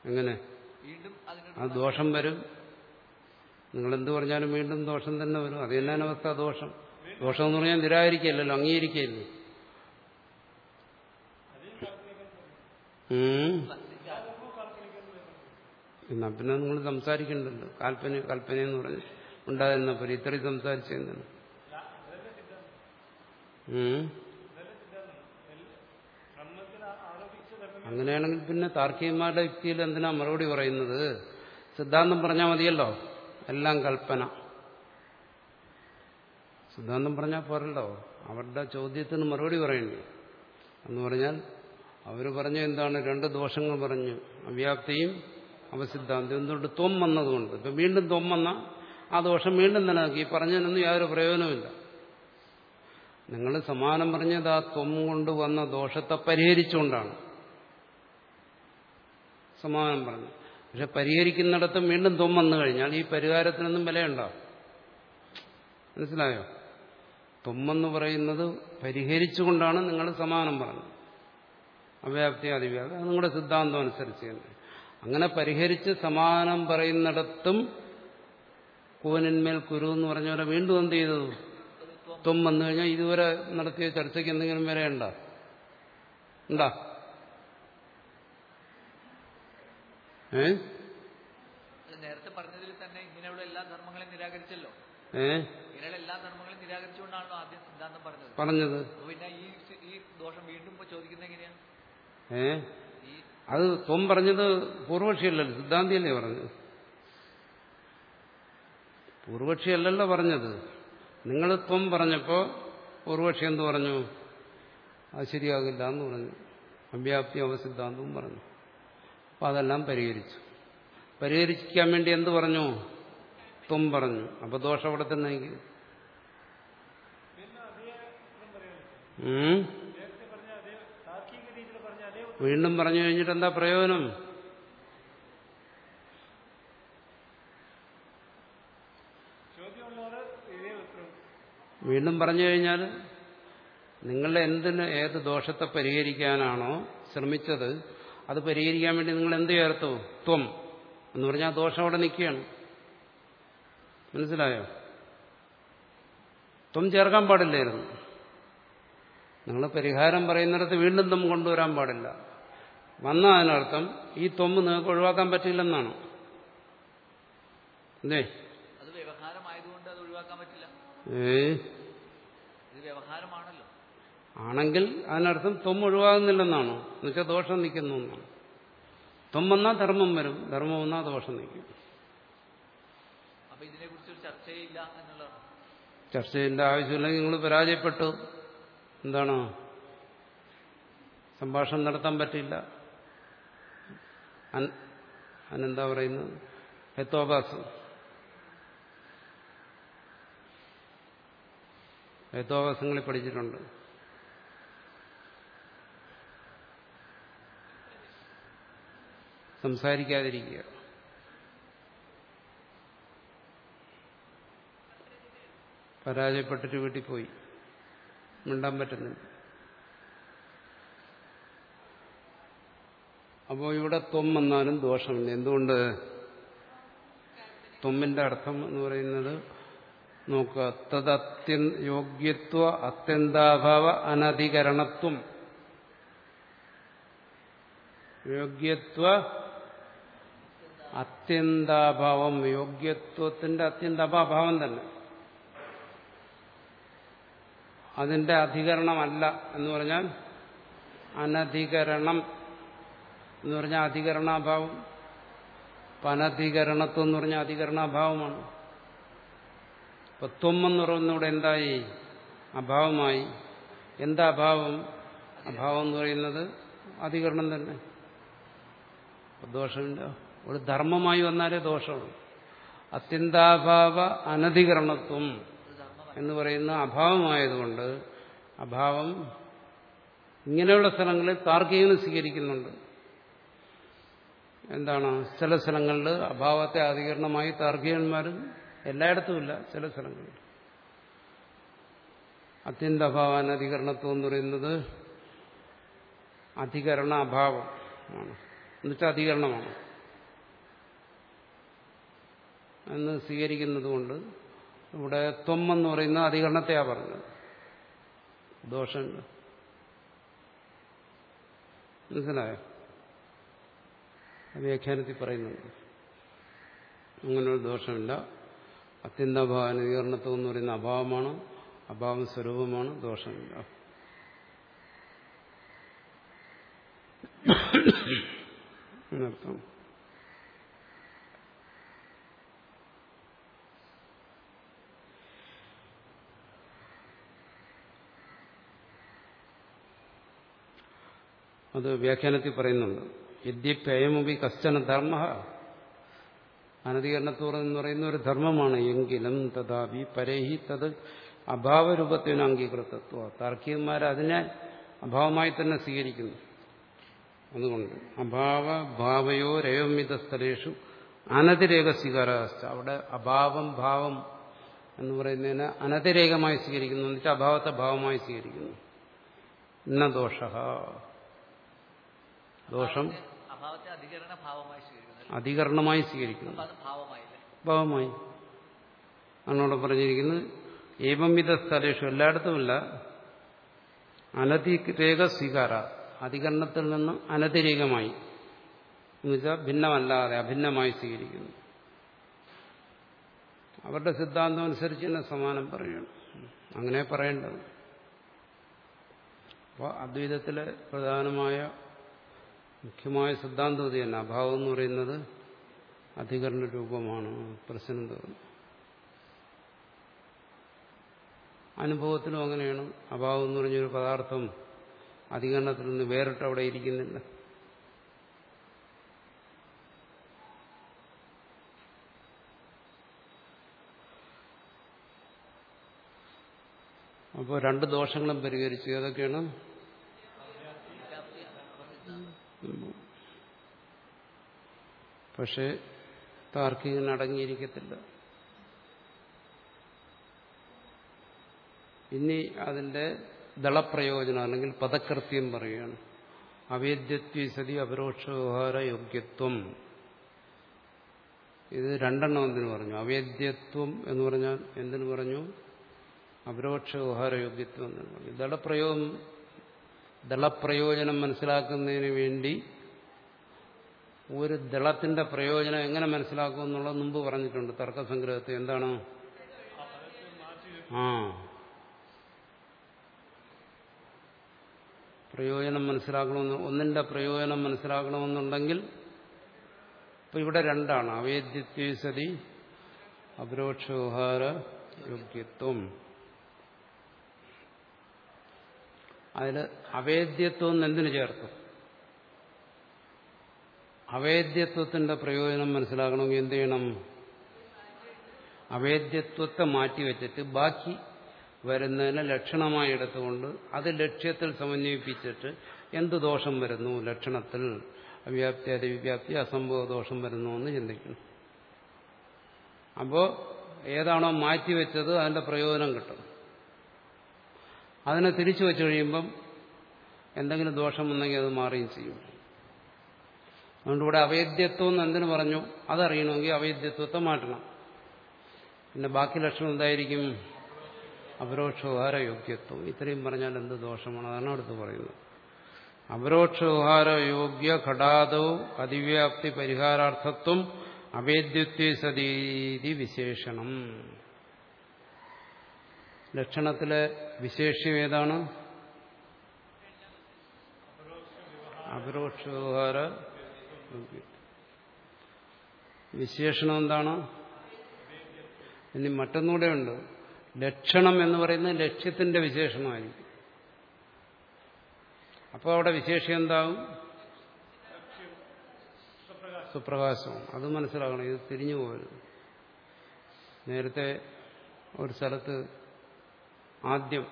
എങ്ങനെ? വീണ്ടും ആ ദോഷം വരും. നിങ്ങൾ എന്ത് പറഞ്ഞാലും വീണ്ടും ദോഷം തന്നെ വരും. അത് തന്നെ അനവസ്ഥ ദോഷം ദോഷം എന്ന് പറഞ്ഞാൽ നിരാകരിക്കല്ലോ അംഗീകരിക്കല്ലേ. എന്നാ പിന്നെ നിങ്ങൾ സംസാരിക്കണ്ടല്ലോ. കാൽപ്പന കൽപ്പന എന്ന് പറഞ്ഞ് ഉണ്ടായിരുന്നപ്പോൾ ഇത്രയും സംസാരിച്ചെന്താണ് ഉം. അങ്ങനെയാണെങ്കിൽ പിന്നെ താർക്കികന്മാരുടെ വ്യക്തിയിൽ എന്തിനാ മറുപടി പറയുന്നത്? സിദ്ധാന്തം പറഞ്ഞാൽ മതിയല്ലോ. എല്ലാം കൽപ്പന. സിദ്ധാന്തം പറഞ്ഞാൽ പോരല്ലോ. അവരുടെ ചോദ്യത്തിന് മറുപടി പറയണ്ടേ? എന്ന് പറഞ്ഞാൽ അവർ പറഞ്ഞ എന്താണ്? രണ്ട് ദോഷങ്ങൾ പറഞ്ഞു അവ്യാപ്തിയും അവസിദ്ധാന്തം എന്തുകൊണ്ട് ത്വം വന്നതുകൊണ്ട്? ഇപ്പം വീണ്ടും ത്വം ആ ദോഷം വീണ്ടും നനാക്കി പറഞ്ഞതിനൊന്നും യാതൊരു പ്രയോജനമില്ല നിങ്ങൾ സമാനം പറഞ്ഞത് ആ ത്വം കൊണ്ട് വന്ന ദോഷത്തെ പരിഹരിച്ചുകൊണ്ടാണ്. സമാനം പറഞ്ഞു. പക്ഷെ പരിഹരിക്കുന്നിടത്തും വീണ്ടും ത്വം വന്നു കഴിഞ്ഞാൽ ഈ പരിഹാരത്തിനൊന്നും വിലയുണ്ടാവും മനസ്സിലായോ? തൊമ്മെന്ന് പറയുന്നത് പരിഹരിച്ചുകൊണ്ടാണ് നിങ്ങൾ സമാനം പറഞ്ഞത്. അവ്യാപ്തി അതിവ്യാപ്തി അത് നിങ്ങളുടെ സിദ്ധാന്തം അനുസരിച്ച് അങ്ങനെ പരിഹരിച്ച് സമാനം പറയുന്നിടത്തും കൂവനിന്മേൽ കുരു എന്ന് പറഞ്ഞവരെ വീണ്ടും എന്ത് ചെയ്തു? ത്വം വന്നു കഴിഞ്ഞാൽ ഇതുവരെ നടത്തിയ ചർച്ചയ്ക്ക് എന്തെങ്കിലും വരെ ഉണ്ടോ? ഏ? നേരത്തെ പറഞ്ഞതിൽ തന്നെ ഇങ്ങനെയുള്ള എല്ലാ ധർമ്മങ്ങളെയും നിരാകരിച്ചല്ലോ. ഏ? ഇങ്ങനെയുള്ള എല്ലാ ധർമ്മങ്ങളെയും നിരാകരിച്ചുകൊണ്ടാണല്ലോ ആദ്യം സിദ്ധാന്തം പറഞ്ഞത്. പറഞ്ഞത്. പിന്നെ ഈ ഈ ദോഷം വീണ്ടും ചോദിക്കുന്നത് എങ്ങനെയാ? ഏ? ഈ അത് ത്വം പറഞ്ഞത് പൂർവക്ഷിയല്ലല്ലോ സിദ്ധാന്തിയല്ലേ പറഞ്ഞത്? പൂർവക്ഷിയല്ലല്ലോ പറഞ്ഞത്. നിങ്ങൾ ത്വം പറഞ്ഞപ്പോൾ പൂർവക്ഷി എന്ത് പറഞ്ഞു? അത് ശരിയാകില്ല എന്ന് പറഞ്ഞു. അവ്യാപ്തി അവസിദ്ധാന്തവും പറഞ്ഞു. അപ്പം അതെല്ലാം പരിഹരിച്ചു. പരിഹരിക്കാൻ വേണ്ടി എന്ത് പറഞ്ഞു? ത്വം പറഞ്ഞു. അപ്പൊ ദോഷം അവിടെ തന്നെ എങ്കിൽ വീണ്ടും പറഞ്ഞു കഴിഞ്ഞിട്ട് എന്താ പ്രയോജനം? വീണ്ടും പറഞ്ഞു കഴിഞ്ഞാൽ നിങ്ങളുടെ എന്തിന് ഏത് ദോഷത്തെ പരിഹരിക്കാനാണോ ശ്രമിച്ചത് അത് പരിഹരിക്കാൻ വേണ്ടി നിങ്ങൾ എന്ത് ചേർത്തു? ത്വം. എന്ന് പറഞ്ഞാൽ ദോഷം അവിടെ നിൽക്കുകയാണ്. മനസ്സിലായോ? ത്വം ചേർക്കാൻ പാടില്ലായിരുന്നു. നിങ്ങൾ പരിഹാരം പറയുന്നിടത്ത് വീണ്ടും ത്വം കൊണ്ടുവരാൻ പാടില്ല. വന്ന അതിനർത്ഥം ഈ ത്വം നിങ്ങൾക്ക് ഒഴിവാക്കാൻ പറ്റില്ലെന്നാണ്. അല്ലേ അത് വ്യവഹാരമായതുകൊണ്ട് അത് ഒഴിവാക്കാൻ പറ്റില്ല. ഏ ആണെങ്കിൽ അതിനർത്ഥം ത്വം ഒഴിവാകുന്നില്ലെന്നാണോ? എന്നുവെച്ചാൽ ദോഷം നിൽക്കുന്നു എന്നാണ്. ത്വം വന്നാൽ ധർമ്മം വരും. ധർമ്മം വന്നാൽ ദോഷം നിൽക്കും. ചർച്ചയില്ല എന്നുള്ളതാണ്? ചർച്ച ചെയ്യേണ്ട ആവശ്യമില്ലെങ്കിൽ നിങ്ങൾ പരാജയപ്പെട്ടു. എന്താണ്? സംഭാഷണം നടത്താൻ പറ്റില്ല അതിനെന്താ പറയുന്നത്? ഹെത്തോപാസം ഹെത്തോബാസങ്ങളിൽ പഠിച്ചിട്ടുണ്ട്. സംസാരിക്കാതിരിക്കുക. പരാജയപ്പെട്ടിട്ട് വീട്ടിൽ പോയി. മിണ്ടാൻ പറ്റുന്നില്ല. അപ്പോൾ ഇവിടെ ത്വം എന്നാലും ദോഷമില്ല. എന്തുകൊണ്ട്? ത്വമ്മിന്റെ അർത്ഥം എന്ന് പറയുന്നത് നോക്കുക. തദത്യ യോഗ്യത്വ അത്യന്താഭാവ അനധികരണത്വം. യോഗ്യത്വ അത്യന്താഭാവം യോഗ്യത്വത്തിന്റെ അത്യന്താഭാവം തന്നെ. അതിന്റെ അധികരണമല്ല എന്ന് പറഞ്ഞാൽ അനധികരണം എന്ന് പറഞ്ഞാൽ അധികരണാഭാവം. പനധികരണത്വം എന്ന് പറഞ്ഞാൽ അധികരണാഭാവമാണ്. ഇപ്പൊ ത്വമെന്ന് പറയുന്നവിടെ എന്തായി? അഭാവമായി. എന്താ അഭാവം? അഭാവം എന്ന് പറയുന്നത് അധികരണം തന്നെ. ദോഷമില്ല. ഒരു ധർമ്മമായി വന്നാലേ ദോഷമുള്ളൂ. അത്യന്താഭാവ അനധികരണത്വം എന്ന് പറയുന്ന അഭാവമായതുകൊണ്ട് അഭാവം ഇങ്ങനെയുള്ള സ്ഥലങ്ങളിൽ താർക്കികന് സ്വീകരിക്കുന്നുണ്ട്. എന്താണ്? ചില സ്ഥലങ്ങളിൽ അഭാവത്തെ അധികരണമായി താർക്കികന്മാരും എല്ലായിടത്തുമില്ല ചില സ്ഥലങ്ങളിൽ. അത്യന്ത അഭാവ അനധികരണത്വം എന്ന് പറയുന്നത് അധികരണ അഭാവം ആണ്. എന്നുവെച്ചാൽ അധികരണമാണ്. എന്ന് സ്വീകരിക്കുന്നതുകൊണ്ട് ഇവിടെ ത്വം എന്ന് പറയുന്ന അധികരണത്തെയാ പറഞ്ഞത്. ദോഷമുണ്ട് മനസ്സിലായോ? വ്യാഖ്യാനത്തിൽ പറയുന്നുണ്ട്. അങ്ങനൊരു ദോഷമില്ല. അത്യന്താഭാവ അനുകീകരണത്വം എന്ന് പറയുന്ന അഭാവമാണ്. അഭാവം സ്വരൂപമാണ്. ദോഷമില്ല. എന്നർത്ഥം അത് വ്യാഖ്യാനത്തിൽ പറയുന്നുണ്ട്. യദ്യപ്യയമപി കശ്ചന ധർമ്മ. അനധികരണത്തോളം എന്ന് പറയുന്ന ഒരു ധർമ്മമാണ്. എങ്കിലും തഥാപി പരേഹി തത് അഭാവരൂപത്തിന് അംഗീകൃതത്വ. താർക്കികന്മാർ അതിനെ അഭാവമായി തന്നെ സ്വീകരിക്കുന്നു. അതുകൊണ്ട് അഭാവ ഭാവയോ രയോമിത സ്ഥലേഷു അനതിരേക സ്വീകാരാവസ്ഥ. അവിടെ അഭാവം ഭാവം എന്ന് പറയുന്നതിനെ അനതിരേഖമായി സ്വീകരിക്കുന്നു. എന്നിട്ട് അഭാവത്തെ ഭാവമായി സ്വീകരിക്കുന്നു. ഇന്ന ദോഷ. ദോഷം അധികരണമായി സ്വീകരിക്കുന്നു. ഭാവമായി. അന്നോടെ പറഞ്ഞിരിക്കുന്നത് ഏവംവിധ സ്ഥലേഷു എല്ലായിടത്തുമില്ല അനധിരേഖ സ്വീകാര. അധികരണത്തിൽ നിന്ന് അനതിരേകമായി എന്നുവെച്ചാൽ ഭിന്നമല്ലാതെ അഭിന്നമായി സ്വീകരിക്കുന്നു. അവരുടെ സിദ്ധാന്തം അനുസരിച്ച് തന്നെ സമാനം പറയണം അങ്ങനെ പറയേണ്ടത്. അപ്പോൾ അദ്വൈതത്തിലെ പ്രധാനമായ മുഖ്യമായ സിദ്ധാന്തം ഇത് തന്നെ. അഭാവം എന്ന് പറയുന്നത് അധികരണ രൂപമാണ്. പ്രശ്നം തോന്നുന്നു അനുഭവത്തിലും അങ്ങനെയാണ്. അഭാവം എന്ന് പറഞ്ഞൊരു പദാർത്ഥം അധികരണത്തിൽ നിന്ന് വേറിട്ട് അവിടെ ഇരിക്കുന്നില്ല. അപ്പോൾ രണ്ട് ദോഷങ്ങളും പരിഹരിച്ചു. ഏതൊക്കെയാണ്? പക്ഷേ താർക്കികൻ അടങ്ങിയിരിക്കത്തില്ല ഇനി അതിന്റെ ദളപ്രയോജനം അല്ലെങ്കിൽ പദകൃത്യം പറയുകയാണ്. അവേദ്യത്വ സതി അപരോക്ഷ വ്യവഹാര യോഗ്യത്വം. ഇത് രണ്ടെണ്ണം എന്തിനു പറഞ്ഞു? അവേദ്യത്വം എന്ന് പറഞ്ഞാൽ എന്തിനു പറഞ്ഞു? അപരോക്ഷ വ്യവഹാര യോഗ്യത്വം എന്ന് പറഞ്ഞു. ദളപ്രയോഗം ദളപ്രയോജനം മനസ്സിലാക്കുന്നതിന് വേണ്ടി ഒരു ദളത്തിന്റെ പ്രയോജനം എങ്ങനെ മനസ്സിലാക്കും എന്നുള്ളത് മുമ്പ് പറഞ്ഞിട്ടുണ്ട്. തർക്കസംഗ്രഹത്തെ എന്താണ്? ആ. പ്രയോജനം മനസ്സിലാക്കണമെന്ന് ഒന്നിന്റെ പ്രയോജനം മനസ്സിലാക്കണമെന്നുണ്ടെങ്കിൽ ഇപ്പൊ ഇവിടെ രണ്ടാണ്. അവേദ്യത്വേ സതി അപരോക്ഷോഹാര യോഗ്യത്വം. അതിൽ അവേദ്യത്വം എന്തിനു ചേർത്തു? അവേദ്യത്വത്തിന്റെ പ്രയോജനം മനസ്സിലാക്കണമെങ്കിൽ എന്ത് ചെയ്യണം? അവേദ്യത്വത്തെ മാറ്റിവെച്ചിട്ട് ബാക്കി വരുന്നതിനെ ലക്ഷണമായി എടുത്തുകൊണ്ട് അത് ലക്ഷ്യത്തിൽ സമന്വയിപ്പിച്ചിട്ട് എന്ത് ദോഷം വരുന്നു? ലക്ഷണത്തിൽ അവ്യാപ്തി അതിവ്യാപ്തി അസംഭവ ദോഷം വരുന്നു എന്ന് ചിന്തിക്കണം. അപ്പോൾ ഏതാണോ മാറ്റിവെച്ചത് അതിന്റെ പ്രയോജനം കിട്ടും. അതിനെ തിരിച്ചു വെച്ചു കഴിയുമ്പം എന്തെങ്കിലും ദോഷം ഉണ്ടെങ്കിൽ അത് മാറുകയും ചെയ്യും. അതുകൊണ്ട് ഇവിടെ അവേദ്യത്വം എന്ന് എന്തിനു പറഞ്ഞു? അതറിയണമെങ്കിൽ അവൈദ്യത്വത്തെ മാറ്റണം. പിന്നെ ബാക്കി ലക്ഷണം എന്തായിരിക്കും? അപരോക്ഷോഹാര യോഗ്യത്വം ഇത്രയും പറഞ്ഞാൽ എന്ത് ദോഷമാണ്? അതാണ് അടുത്ത് പറയുന്നത്. അപരോക്ഷോഹാര യോഗ്യ ഘടാദോ അതിവ്യാപ്തി പരിഹാരാർത്ഥത്വം അവേദ്യത്വ സതീതി വിശേഷണം. ലക്ഷണത്തിലെ വിശേഷ്യം ഏതാണ്? അപരോക്ഷ വ്യവഹാര യോഗ്യത്വം. വിശേഷണം എന്താണ്? ഇനി മറ്റൊന്നുകൂടെ ഉണ്ട്. ലക്ഷണം എന്ന് പറയുന്നത് ലക്ഷ്യത്തിന്റെ വിശേഷണമായിരിക്കും. അപ്പോൾ അവിടെ വിശേഷം എന്താവും? സുപ്രകാശം. അത് മനസ്സിലാക്കണം. ഇത് തിരിഞ്ഞു പോകരുത്. നേരത്തെ ഒരു സ്ഥലത്ത് ആദ്യം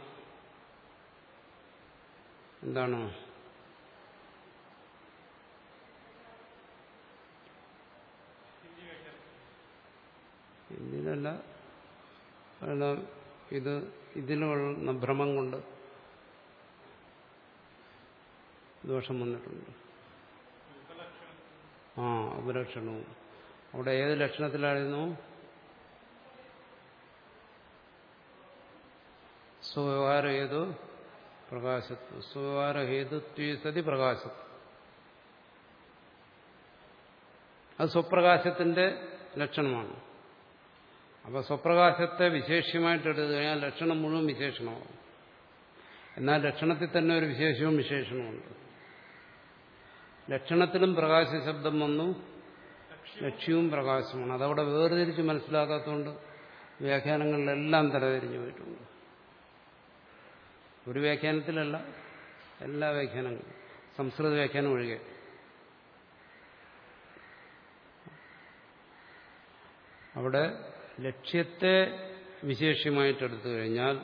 എന്താണ് ഇതിലല്ല കാരണം ഇത് ഇതിലുള്ള ഭ്രമം കൊണ്ട് ദോഷം വന്നിട്ടുണ്ട്. ആ ഉപലക്ഷണവും അവിടെ ഏത് ലക്ഷണത്തിലായിരുന്നു? സ്വവ്യവഹാര ഹേതു പ്രകാശത്വം. സ്വവ്യവഹാര പ്രകാശത്വം. അത് സ്വപ്രകാശത്തിന്റെ ലക്ഷണമാണ്. അപ്പൊ സ്വപ്രകാശത്തെ വിശേഷ്യമായിട്ട് എടുത്തു കഴിഞ്ഞാൽ ലക്ഷണം മുഴുവൻ വിശേഷണമാവും എന്നാൽ ലക്ഷണത്തിൽ തന്നെ ഒരു വിശേഷവും വിശേഷണമുണ്ട് ലക്ഷണത്തിലും പ്രകാശ ശബ്ദം വന്നു ലക്ഷ്യവും പ്രകാശമാണ്. അതവിടെ വേർതിരിച്ച് മനസ്സിലാക്കാത്തതുകൊണ്ട് വ്യാഖ്യാനങ്ങളിലെല്ലാം തലതിരിഞ്ഞു പോയിട്ടുണ്ട്. ഒരു വ്യാഖ്യാനത്തിലല്ല എല്ലാ വ്യാഖ്യാനങ്ങളും. സംസ്കൃത വ്യാഖ്യാനം ഒഴികെ. അവിടെ ലക്ഷ്യത്തെ വിശേഷ്യമായിട്ട് എടുത്തു കഴിഞ്ഞാൽ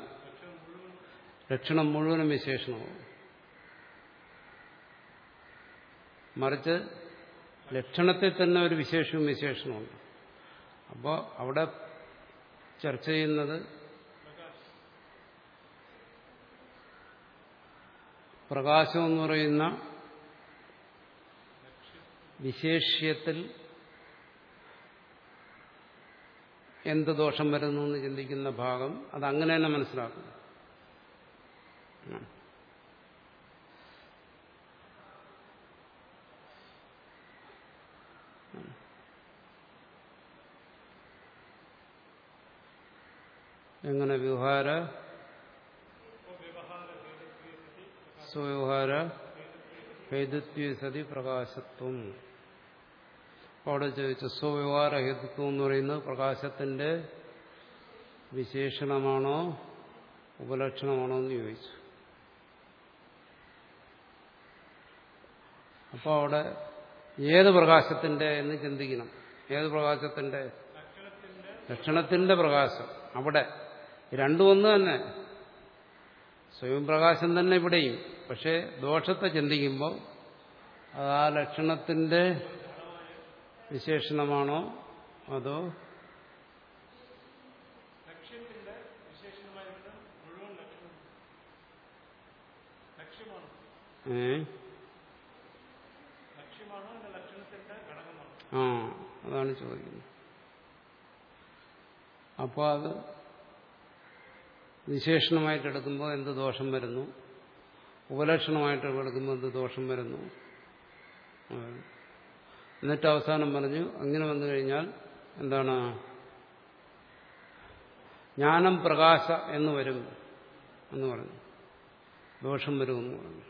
ലക്ഷണം മുഴുവനും വിശേഷണമാവും മറിച്ച് ലക്ഷണത്തിൽ തന്നെ ഒരു വിശേഷവും വിശേഷണമുണ്ട്. അപ്പോൾ അവിടെ ചർച്ച ചെയ്യുന്നത് പ്രകാശം എന്ന് പറയുന്ന വിശേഷ്യത്തിൽ എന്ത് ദോഷം വരുന്നു എന്ന് ചിന്തിക്കുന്ന ഭാഗം അത് അങ്ങനെ തന്നെ മനസ്സിലാക്കും എങ്ങനെ വ്യവഹാര? സ്വവ്യവഹാര ഹേതുത്വ സതി പ്രകാശത്വം. അവിടെ ചോദിച്ച സ്വവ്യവഹാര ഹേതുത്വം എന്ന് പറയുന്നത് പ്രകാശത്തിന്റെ വിശേഷണമാണോ ഉപലക്ഷണമാണോ എന്ന് ചോദിച്ചു. അപ്പോൾ അവിടെ ഏത് പ്രകാശത്തിന്റെ എന്ന് ചിന്തിക്കണം. ഏത് പ്രകാശത്തിന്റെ ലക്ഷണത്തിന്റെ പ്രകാശം. അവിടെ. രണ്ടും ഒന്ന് തന്നെ. സ്വയം പ്രകാശം തന്നെ ഇവിടെയും. പക്ഷേ ദോഷത്തെ ചിന്തിക്കുമ്പോൾ അത് ആ ലക്ഷണത്തിന്റെ വിശേഷണമാണോ? അതോ? ഏ? ആ അതാണ് ചോദിക്കുന്നത്. അപ്പോൾ അത് വിശേഷണമായിട്ട് എടുക്കുമ്പോൾ എന്ത് ദോഷം വരുന്നു? ഉപലക്ഷണമായിട്ട് എടുക്കുമ്പോൾ എന്ത് ദോഷം വരുന്നു. എന്നിട്ട് അവസാനം പറഞ്ഞു അങ്ങനെ വന്നു കഴിഞ്ഞാൽ എന്താണ്? ജ്ഞാനം പ്രകാശ എന്ന് വരും എന്ന് പറഞ്ഞു. ദോഷം വരുമെന്ന് പറഞ്ഞു.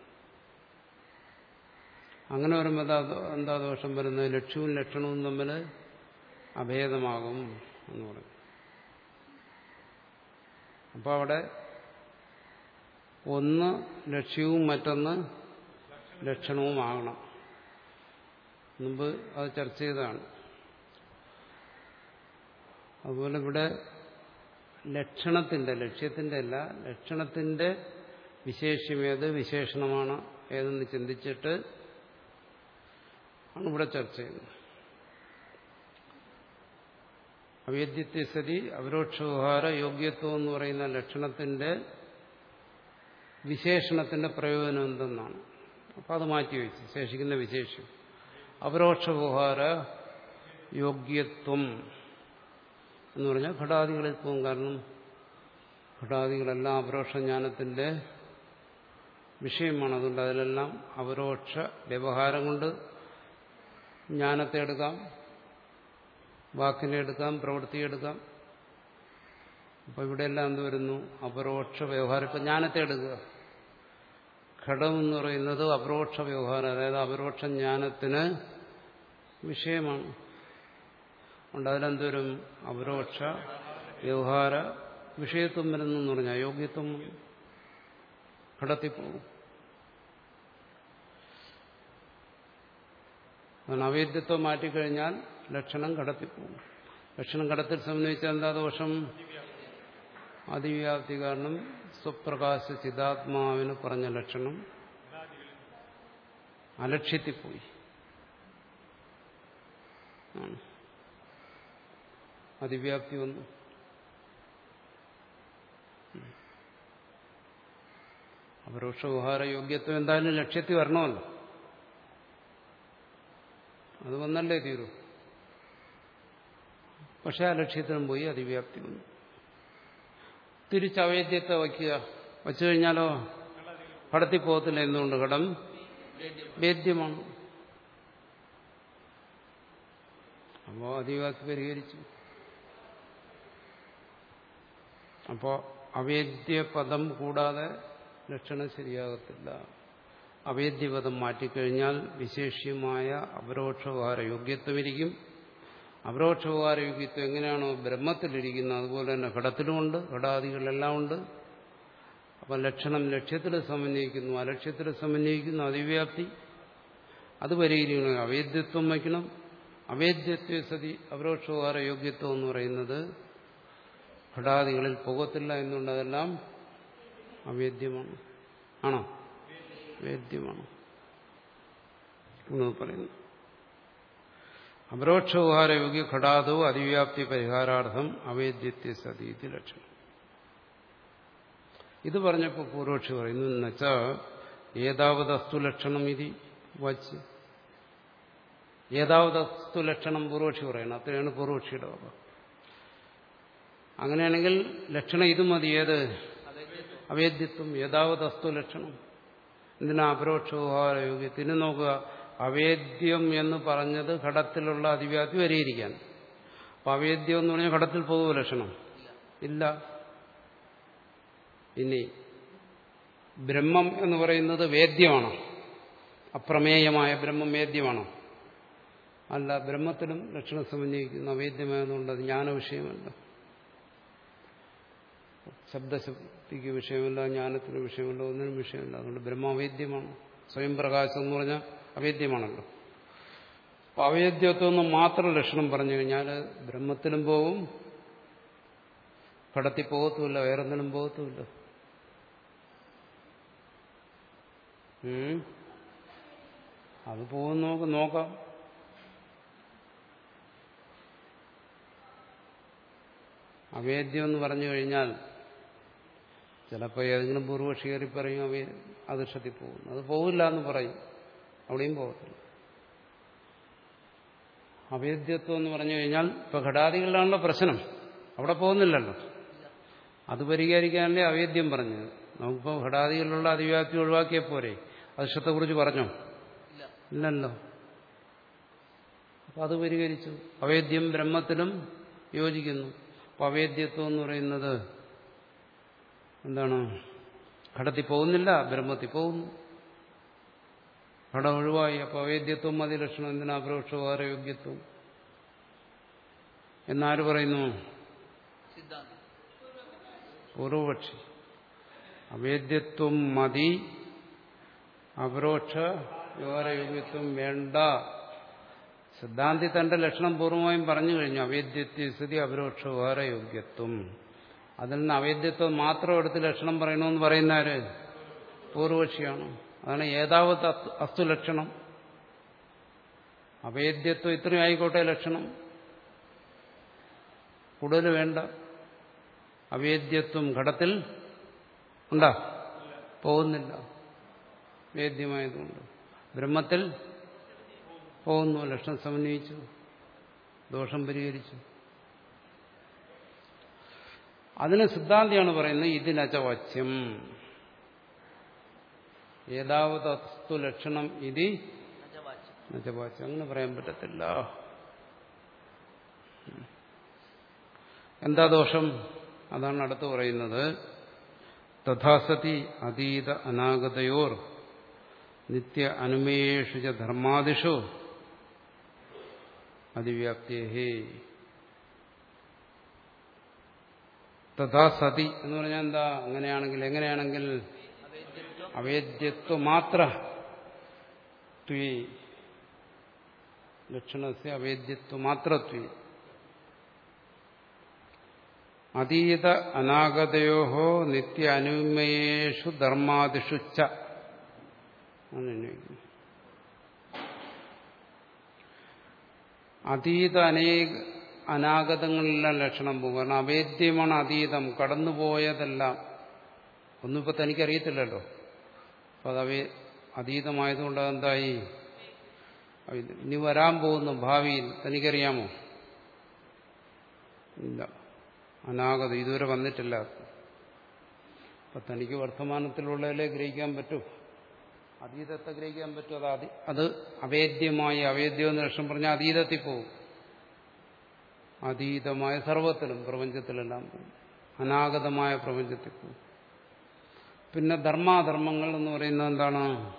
അങ്ങനെ വരുമ്പോൾ എന്താ എന്താ ദോഷം വരുന്നത്? ലക്ഷ്യവും ലക്ഷണവും തമ്മിൽ അഭേദമാകും എന്ന് പറഞ്ഞു. അപ്പോൾ അവിടെ ഒന്ന് ലക്ഷ്യവും മറ്റൊന്ന് ലക്ഷണവും ലക്ഷണവുമാകണം. മുമ്പ് അത് ചർച്ച ചെയ്തതാണ്. അതുപോലെ ഇവിടെ ലക്ഷണത്തിന്റെ ലക്ഷ്യത്തിന്റെ അല്ല ലക്ഷണത്തിന്റെ വിശേഷ്യമേത് വിശേഷണമാണ് ഏതെന്ന് ചിന്തിച്ചിട്ട് ആണ് ഇവിടെ ചർച്ച ചെയ്യുന്നത്. അവേദ്യത്യസ്ഥിതി അവരോക്ഷോഹാര യോഗ്യത്വം എന്ന് പറയുന്ന ലക്ഷണത്തിന്റെ വിശേഷണത്തിന്റെ പ്രയോജനം എന്തെന്നാണ്. അപ്പം അത് മാറ്റിവെച്ച് ശേഷിക്കുന്ന വിശേഷം അപരോക്ഷവ്യവഹാര യോഗ്യത്വം എന്ന് പറഞ്ഞാൽ ഘടാദികളിൽ പോകും കാരണം ഘടാദികളെല്ലാം അപരോക്ഷ ജ്ഞാനത്തിന്റെ വിഷയമാണ്. അതുകൊണ്ട് അതിലെല്ലാം അപരോക്ഷ വ്യവഹാരം കൊണ്ട് ജ്ഞാനത്തെ എടുക്കാം വാക്കിനെ എടുക്കാം പ്രവൃത്തിയെടുക്കാം അപ്പോൾ അപ്പൊ ഇവിടെയെല്ലാം എന്ത് വരുന്നു? അപരോക്ഷ വ്യവഹാരം. ഇപ്പൊ ജ്ഞാനത്തെ എടുക്കുക. ഘടം എന്ന് പറയുന്നത് അപരോക്ഷ വ്യവഹാരം അതായത് അപരോക്ഷ ജ്ഞാനത്തിന് വിഷയമാണ്. ഉണ്ട്. അതിലെന്തോരും അപരോക്ഷ വ്യവഹാര വിഷയത്വം വരുന്നു എന്ന് പറഞ്ഞാൽ യോഗ്യത്വം ഘടത്തിൽ പോകും അതാണ് അവേദ്യത്വം മാറ്റിക്കഴിഞ്ഞാൽ ലക്ഷണം കടത്തിപ്പോകും. ലക്ഷണം കടത്തിൽ സംബന്ധിച്ച എന്താ ദോഷം? അതിവ്യാപ്തി കാരണം സ്വപ്രകാശ ചിതാത്മാവിന് പറഞ്ഞ ലക്ഷണം അലക്ഷ്യത്തിപ്പോയി. പോയി അതിവ്യാപ്തി വന്നു. അപരോക്ഷ വ്യവഹാര യോഗ്യത്വം എന്തായാലും ലക്ഷ്യത്തിൽ വരണമല്ലോ. അത് വന്നല്ലേ തീരൂ. പക്ഷെ ആ ലക്ഷ്യത്തിനും പോയി അതിവ്യാപ്തി വന്നു. തിരിച്ചവൈദ്യത്തെ വയ്ക്കുക. വച്ചു കഴിഞ്ഞാലോ? കടത്തി പോകത്തില്ല എന്തുകൊണ്ട്? കടം? വേദ്യമാണ്. അപ്പോ അതിവാക്കി പരിഹരിച്ചു. അപ്പോ അവേദ്യ പദം കൂടാതെ ലക്ഷണം ശരിയാകത്തില്ല. അവേദ്യപദം മാറ്റിക്കഴിഞ്ഞാൽ വിശേഷ്യമായ അപരോക്ഷോപകാര യോഗ്യത്വമിരിക്കും അപരോക്ഷോപകാര യോഗ്യത്വം എങ്ങനെയാണോ ബ്രഹ്മത്തിലിരിക്കുന്നത് അതുപോലെ തന്നെ ഘടത്തിലുമുണ്ട് ഘടാദികളിലെല്ലാം ഉണ്ട്. അപ്പം ലക്ഷണം ലക്ഷ്യത്തിൽ സമന്വയിക്കുന്നു അലക്ഷ്യത്തിൽ സമന്വയിക്കുന്നു അതിവ്യാപ്തി. അത് പരിഹരിക്കണം അവേദ്യത്വം വയ്ക്കണം. അവേദ്യത്വ സതി അപരോക്ഷോപകാര യോഗ്യത്വം എന്ന് പറയുന്നത് ഘടാദികളിൽ പോകത്തില്ല എന്നുകൊണ്ട് അതെല്ലാം അവേദ്യമാണ്. ആണോ? വേദ്യമാണ് പറയുന്നു. അപരോക്ഷോപഹാരയോഗ്യ ഘടാതോ അതിവ്യാപ്തി പരിഹാരാർത്ഥം അവേദ്യത്യ സതീതി ലക്ഷണം. ഇത് പറഞ്ഞപ്പോൾ പൂർവക്ഷി പറയുന്നു എന്നുവെച്ചാൽ ഏതാവത് ലക്ഷണം ഇതി? വച്ച്. ഏതാവത് ലക്ഷണം പൂർവക്ഷി പറയണം. അത്രയാണ് പൂർവക്ഷിയുടെ വക അങ്ങനെയാണെങ്കിൽ ലക്ഷണം ഇത് മതി. ഏത്? അവേദ്യത്വം. യഥാവതസ്തു ലക്ഷണം? എന്തിനാ തിന്നു നോക്കുക. അവേദ്യം എന്ന് പറഞ്ഞത് ഘടത്തിലുള്ള അതിവ്യാപ്തി വരെയിരിക്കാൻ അപ്പൊ അവേദ്യം എന്ന് പറഞ്ഞാൽ ഘടത്തിൽ പോകുമോ ലക്ഷണം? ഇല്ല. ഇനി ബ്രഹ്മം എന്ന് പറയുന്നത് വേദ്യമാണോ. അപ്രമേയമായ ബ്രഹ്മം വേദ്യമാണോ. അല്ല ബ്രഹ്മത്തിലും ലക്ഷണം സമന്വയിക്കുന്ന. അവേദ്യമായതുകൊണ്ട് അത് ജ്ഞാന വിഷയമല്ല ശബ്ദശക്തിക്ക് വിഷയമല്ല ജ്ഞാനത്തിന് വിഷയമല്ല ഒന്നിനും വിഷയമല്ല. അതുകൊണ്ട് ബ്രഹ്മവേദ്യമാണ് സ്വയം പ്രകാശം എന്ന് പറഞ്ഞാൽ അവേദ്യമാണല്ലോ. അപ്പൊ അവേദ്യത്വം എന്ന് മാത്രം ലക്ഷണം പറഞ്ഞു കഴിഞ്ഞാൽ ബ്രഹ്മത്തിലും പോവും കടത്തി പോകത്തുമില്ല വേറെന്തിനും പോകത്തുമില്ല. അത് പോകുന്ന നോക്ക് നോക്കാം. അവേദ്യം എന്ന് പറഞ്ഞു കഴിഞ്ഞാൽ ചിലപ്പോൾ ഏതെങ്കിലും പൂർവക്ഷി കയറി പറയും അവ അദൃഷ്ടത്തിൽ പോകുന്നു അത് പോകില്ല എന്ന് പറയും. അവിടെയും പോകത്തില്ല. അവേദ്യത്വം എന്ന് പറഞ്ഞു കഴിഞ്ഞാൽ ഇപ്പൊ ഘടാദികളിലാണല്ലോ പ്രശ്നം. അവിടെ പോകുന്നില്ലല്ലോ. അത് പരിഹരിക്കാനല്ലേ അവേദ്യം പറഞ്ഞത്. നമുക്കിപ്പോൾ ഘടാദികളിലുള്ള അതിവ്യാപ്തി ഒഴിവാക്കിയ പോരെ? കുറിച്ച് പറഞ്ഞോ? ഇല്ലല്ലോ. അപ്പൊ അത് പരിഹരിച്ചു. അവേദ്യം ബ്രഹ്മത്തിലും യോജിക്കുന്നു. അപ്പൊ അവേദ്യത്വം എന്ന് പറയുന്നത് എന്താണ്? ഘടത്തിൽ പോകുന്നില്ല ബ്രഹ്മത്തിൽ പോകുന്നു. ഘടം ഒഴിവായി. അപ്പൊ അവേദ്യത്വം മതി ലക്ഷണം എന്തിനാ? അപരോക്ഷോപകാര യോഗ്യത്വം എന്നാര് പറയുന്നു? പൂർവപക്ഷി. അവേദ്യത്വം മതി. അപരോക്ഷ വ്യവഹാരയോഗ്യത്വം വേണ്ട. സിദ്ധാന്തി തന്റെ ലക്ഷണം പൂർവമായും പറഞ്ഞു കഴിഞ്ഞു. അവേദ്യത്യസ്ഥിതി അപരോക്ഷ വ്യവഹാരയോഗ്യത്വം അതിൽ നിന്ന് അവേദ്യത്വം മാത്രം എടുത്ത് ലക്ഷണം പറയണമെന്ന് പറയുന്നവര് പൂർവപക്ഷിയാണ്. അതാണ് ഏതാവത്ത് അസ്തു- ലക്ഷണം? അവേദ്യത്വം ഇത്രയും ആയിക്കോട്ടെ ലക്ഷണം. കൂടുതൽ വേണ്ട. അവേദ്യത്വം ഘടത്തിൽ ഉണ്ടാ? പോകുന്നില്ല. വേദ്യമായതുകൊണ്ട് ബ്രഹ്മത്തിൽ പോകുന്നു. ലക്ഷണം സമന്വയിച്ചു. ദോഷം പരിഹരിച്ചു. അതിന് സിദ്ധാന്തിയാണ് പറയുന്നത് ഇതിനച്ച വച്യം ഏതാവതസ്തു ലക്ഷണം ഇതി നജവാച്യം നജവാച്യം അങ്ങനെ പറയാൻ പറ്റത്തില്ല. എന്താ ദോഷം? അതാണ് അടുത്ത് പറയുന്നത്. തഥാസതി അതീത അനാഗതയോർ നിത്യ അനുമേഷു ച ധർമാദിഷു അതിവ്യാപ്തിയേ തഥാസതി എന്ന് പറഞ്ഞാൽ എന്താ? അങ്ങനെയാണെങ്കിൽ എങ്ങനെയാണെങ്കിൽ അവേദ്യത്വം മാത്ര ത്വി ലക്ഷണസ്യ അവേദ്യത്വ മാത്ര അതീത അനാഗതയോ നിത്യ അനുമയേഷു ധർമാദിഷു അതീത അനേക അനാഗതങ്ങളിലെല്ലാം ലക്ഷണം പോകും. കാരണം അവേദ്യമാണ് അതീതം. കടന്നുപോയതെല്ലാം. ഒന്നും ഇപ്പൊ തനിക്കറിയത്തില്ലല്ലോ. അപ്പൊ അത് അവേ അതീതമായതുകൊണ്ട് അതെന്തായി ഇനി വരാൻ പോകുന്ന ഭാവിയിൽ തനിക്കറിയാമോ? ഇല്ല. അനാഗതം ഇതുവരെ വന്നിട്ടില്ല. അപ്പൊ തനിക്ക് വർത്തമാനത്തിലുള്ളതിലെ ഗ്രഹിക്കാൻ പറ്റൂ? അതീതത്തെ ഗ്രഹിക്കാൻ പറ്റും അത് അതി- അത് അവേദ്യമായി അവേദ്യം എന്ന് ലക്ഷം പറഞ്ഞാൽ അതീതത്തിൽ പോകും. അതീതമായ സർവത്തിലും പ്രപഞ്ചത്തിലെല്ലാം പോകും. അനാഗതമായ പ്രപഞ്ചത്തിൽ പോകും. പിന്നെ ധർമാധർമ്മങ്ങൾ എന്ന് പറയുന്നത് എന്താണ്?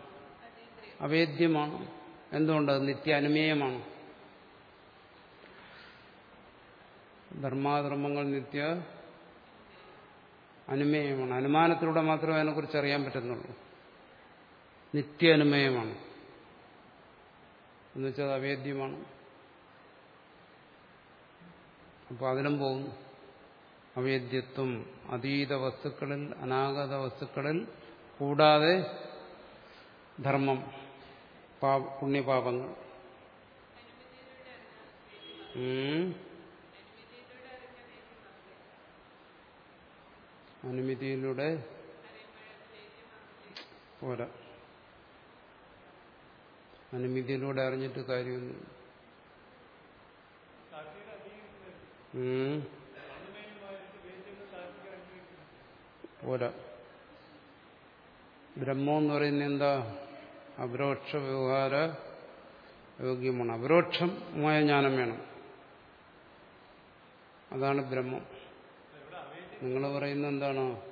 അവേദ്യമാണ്. എന്തുകൊണ്ട്? നിത്യാനുമേയമാണ്. ധർമാധർമ്മങ്ങൾ നിത്യ അനുമേയമാണ്. അനുമാനത്തിലൂടെ മാത്രമേ അതിനെക്കുറിച്ച് അറിയാൻ പറ്റുന്നുള്ളൂ. നിത്യ അനുമേയമാണ് എന്നുവെച്ചാൽ അവേദ്യമാണ്. അപ്പോൾ അതിനും പോകുന്നു. അവേദ്യത്വം അതീത വസ്തുക്കളിൽ അനാഗത വസ്തുക്കളിൽ കൂടാതെ ധർമ്മം പാപ പുണ്യപാപങ്ങൾ. അനുമതിയിലൂടെ പോരാ. അനുമതിയിലൂടെ അറിഞ്ഞിട്ട് കാര്യമൊന്നും പോരാ. ബ്രഹ്മം എന്ന് പറയുന്നത് എന്താ? അപരോക്ഷ വ്യവഹാര യോഗ്യമാണ്. അപരോക്ഷമായ ജ്ഞാനം വേണം. അതാണ് ബ്രഹ്മം. നിങ്ങൾ പറയുന്നത് എന്താണോ?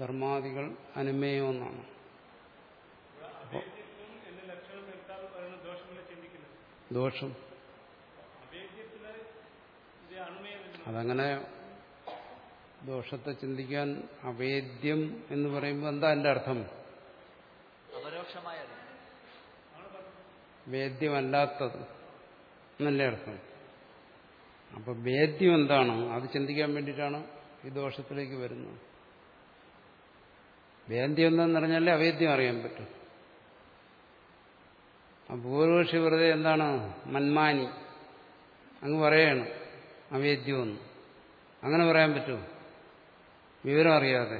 ധർമാദികൾ അനുമേയം എന്നാണ്. ദോഷം. അതങ്ങനെ ദോഷത്തെ ചിന്തിക്കാൻ അവേദ്യം എന്ന് പറയുമ്പോൾ എന്താ എന്റെ അർത്ഥം? അപരോക്ഷമായ വേദ്യമല്ലാത്തത് എന്നല്ലേ അർത്ഥം? അപ്പൊ വേദ്യം എന്താണ് അത് ചിന്തിക്കാൻ വേണ്ടിയിട്ടാണ് ഈ ദോഷത്തിലേക്ക് വരുന്നത്. വേദ്യം എന്താന്ന് പറഞ്ഞാലേ അവേദ്യം അറിയാൻ പറ്റും. പൂർവക്ഷി വെറുതെ എന്താണ്? മന്മാനി. അങ്ങ് പറയാണ്. അവേദ്യമെന്ന് അങ്ങനെ പറയാൻ പറ്റുമോ വിവരം അറിയാതെ.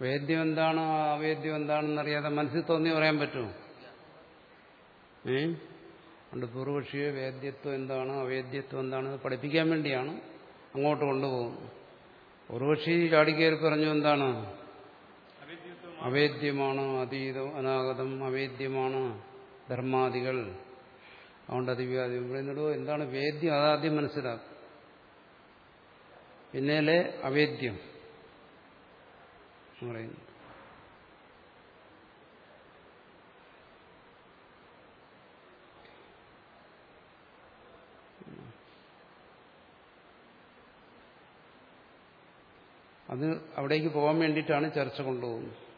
വേദ്യം എന്താണ് അവേദ്യം എന്താണെന്ന് അറിയാതെ മനസ്സിൽ തോന്നി പറയാൻ പറ്റുമോ ഏ? അതുകൊണ്ട് പൂർവക്ഷിയെ വേദ്യത്വം എന്താണ് അവേദ്യത്വം എന്താണെന്ന് പഠിപ്പിക്കാൻ വേണ്ടിയാണ് അങ്ങോട്ട് കൊണ്ടുപോകുന്നത്. പൂർവക്ഷി ചാടിക്കേറി പറഞ്ഞു എന്താണ്? അവേദ്യമാണ് അതീതം അനാഗതം അവേദ്യമാണ് ധർമാദികൾ അതുകൊണ്ട് അതിവ്യാദ്യം പറയുന്നത് എന്താണ് വേദ്യം? അതാദ്യം മനസ്സിലാക്കും. പിന്നേലെ അവേദ്യം പറയുന്നു. അത് അവിടേക്ക് പോകാൻ വേണ്ടിയിട്ടാണ് ചർച്ച കൊണ്ടുപോകുന്നത്.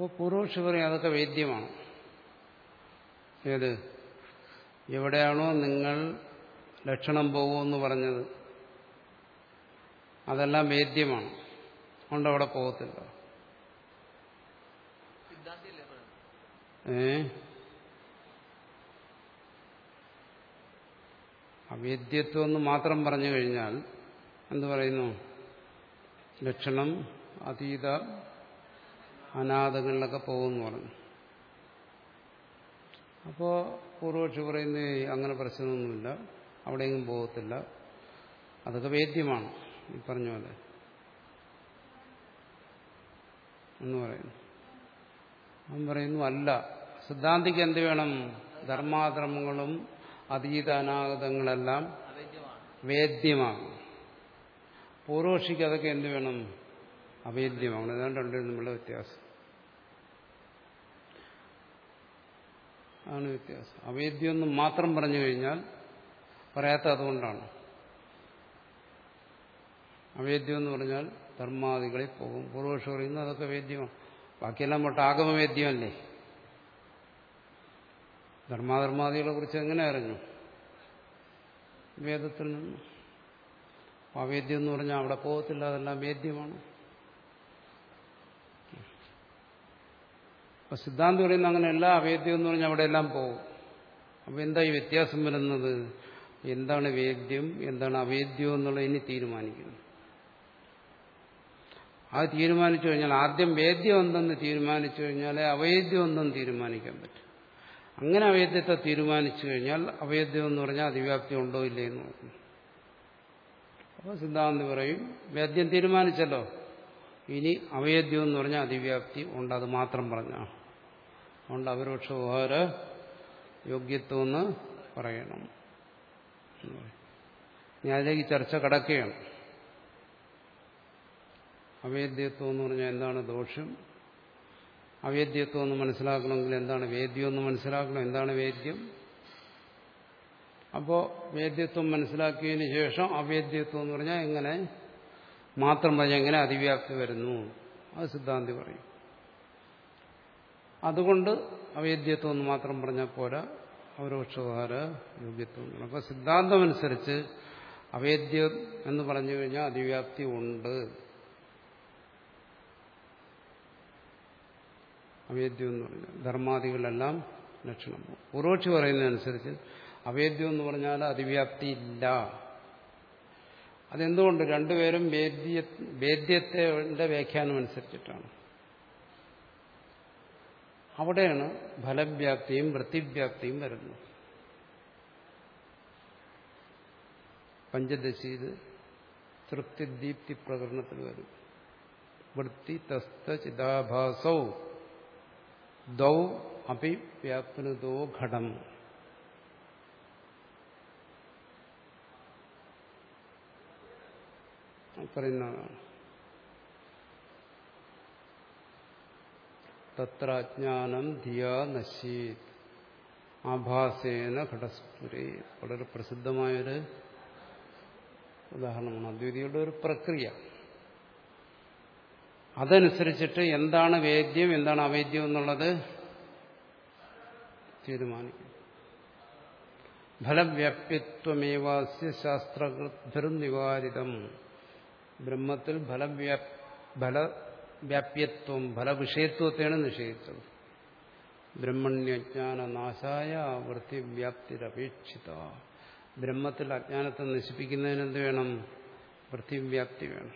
അപ്പോൾ പൂർവക്ഷി പറയും അതൊക്കെ വേദ്യമാണ്. ഏത്? എവിടെയാണോ നിങ്ങൾ ലക്ഷണം പോകുമെന്ന് പറഞ്ഞത്. അതെല്ലാം വേദ്യമാണ്. അതുകൊണ്ട് അവിടെ പോകത്തില്ല. ഏ? അവേദ്യത്വം എന്ന് മാത്രം പറഞ്ഞു കഴിഞ്ഞാൽ എന്തു പറയുന്നു? ലക്ഷണം അതീത അനാഥകളിലൊക്കെ പോകുമെന്ന് പറഞ്ഞു. അപ്പോൾ പൂർവക്ഷി പറയുന്നത് അങ്ങനെ പ്രശ്നമൊന്നുമില്ല. അവിടെയെങ്കിലും പോകത്തില്ല. അതൊക്കെ വേദ്യമാണ്. ഈ പറഞ്ഞ പോലെ. എന്ന് പറയുന്നു. അവൻ പറയുന്നു അല്ല സിദ്ധാന്തിക്ക് എന്ത് വേണം? ധർമാധർമ്മങ്ങളും അതീത അനാഗതങ്ങളെല്ലാം വേദ്യമാണ്. വേദ്യമാകും പൂർവക്ഷിക്ക് അതൊക്കെ എന്ത് വേണം? അവേദ്യമാകണം ഇതാണ് രണ്ടും തമ്മിലുള്ള വ്യത്യാസം. ആണ് വ്യത്യാസം. അവേദ്യം എന്ന് മാത്രം പറഞ്ഞു കഴിഞ്ഞാൽ പറയാത്ത അതുകൊണ്ടാണ്. അവേദ്യം എന്ന് പറഞ്ഞാൽ ധർമാദികളിൽ പോകും. പൂർവക്ഷ പറയുന്ന അതൊക്കെ വേദ്യമാണ് ബാക്കിയെല്ലാം പോട്ടെ ആഗമവേദ്യമല്ലേ? ധർമാധർമാദികളെ കുറിച്ച് എങ്ങനെ അറിഞ്ഞു? വേദത്തിൽ നിന്ന്. അവേദ്യം എന്ന് പറഞ്ഞാൽ അവിടെ പോകത്തില്ല അതെല്ലാം വേദ്യമാണ്. അപ്പൊ സിദ്ധാന്തം പറയുന്ന അങ്ങനെ എല്ലാ അവേദ്യം എന്ന് പറഞ്ഞാൽ അവിടെ എല്ലാം പോകും അപ്പൊ എന്താ ഈ വ്യത്യാസം വരുന്നത്? എന്താണ് വേദ്യം? എന്താണ് അവേദ്യം എന്നുള്ളത് ഇനി തീരുമാനിക്കുന്നു. അത് തീരുമാനിച്ചു കഴിഞ്ഞാൽ ആദ്യം വേദ്യം എന്തെന്ന് തീരുമാനിച്ചു കഴിഞ്ഞാലേ അവേദ്യം എന്തെന്ന് തീരുമാനിക്കാൻ പറ്റും. അങ്ങനെ അവേദ്യത്തെ തീരുമാനിച്ചു കഴിഞ്ഞാൽ അവേദ്യം എന്ന് പറഞ്ഞാൽ അതിവ്യാപ്തി ഉണ്ടോ ഇല്ലേ എന്ന് നോക്കും. അപ്പോൾ സിദ്ധാന്തം പറയും വേദ്യം തീരുമാനിച്ചല്ലോ. ഇനി അവേദ്യം എന്ന് പറഞ്ഞാൽ അതിവ്യാപ്തി ഉണ്ട് അത് മാത്രം പറഞ്ഞ അതുകൊണ്ട് അപരോക്ഷ വ്യവഹാര യോഗ്യത്വം എന്ന് പറയണം. ഞാൻ അതിലേക്ക് ചർച്ച കടക്കുകയാണ്. അവേദ്യത്വം എന്ന് പറഞ്ഞാൽ എന്താണ് ദോഷം? അവേദ്യത്വം എന്ന് മനസ്സിലാക്കണമെങ്കിൽ എന്താണ് വേദ്യം എന്ന് മനസ്സിലാക്കണം. എന്താണ് വേദ്യം? അപ്പോൾ വേദ്യത്വം മനസ്സിലാക്കിയതിന് ശേഷം അവേദ്യത്വം എന്ന് പറഞ്ഞാൽ എങ്ങനെ? മാത്രം പറഞ്ഞാൽ എങ്ങനെ അതിവ്യാപ്തി വരുന്നു? അത് സിദ്ധാന്തി പറയും. അതുകൊണ്ട് അവേദ്യത്വം എന്ന് മാത്രം പറഞ്ഞാൽ പോരാ. അവരോക്ഷകാര യോഗ്യത്വം അപ്പൊ. സിദ്ധാന്തമനുസരിച്ച് അവേദ്യം എന്ന് പറഞ്ഞു കഴിഞ്ഞാൽ അതിവ്യാപ്തി ഉണ്ട്. അവേദ്യം എന്ന് പറഞ്ഞാൽ ധർമാദികളെല്ലാം ലക്ഷണം പൂർവക്ഷി പറയുന്നതനുസരിച്ച് അവേദ്യം എന്ന് പറഞ്ഞാൽ അതിവ്യാപ്തി ഇല്ല. അതെന്തുകൊണ്ട്? രണ്ടുപേരും വേദ്യ വേദ്യത്തെ വ്യാഖ്യാനം അനുസരിച്ചിട്ടാണ്. അവിടെയാണ് ഫലവ്യാപ്തിയും വൃത്തിവ്യാപ്തിയും വരുന്നത്. പഞ്ചദശീത് തൃപ്തിദീപ്തി പ്രകരണത്തിൽ വരും. വൃത്തി തസ്ത ചിതാഭാസൗ ദൗ അപി വ്യാപ്നുതോ ഘടം. പറയുന്നതാണ് തത്ര അജ്ഞാനം ധിയാ നശീത് ആഭാസേന ഘടസ്ഫുരേ വളരെ പ്രസിദ്ധമായൊരു ഉദാഹരണമാണ്. അദ്വൈതിയുടെ ഒരു പ്രക്രിയ. അതനുസരിച്ചിട്ട് എന്താണ് വേദ്യം എന്താണ് അവേദ്യം എന്നുള്ളത് തീരുമാനിക്കും. ഫലവ്യാപ്യത്വമേവാസ്യ ശാസ്ത്രനിവാരിതം ബ്രഹ്മത്തിൽ ഫലവ്യാ ഫലവ്യാപ്യത്വം ഫലവിഷയത്വത്തെയാണ് നിഷേധിച്ചത്. ബ്രഹ്മണ്യജ്ഞാന നാശായ വൃത്തിവ്യാപ്തിരപേക്ഷിത. ബ്രഹ്മത്തിൽ അജ്ഞാനത്തെ നശിപ്പിക്കുന്നതിന് എന്ത് വേണം? വൃത്തിവ്യാപ്തി വേണം.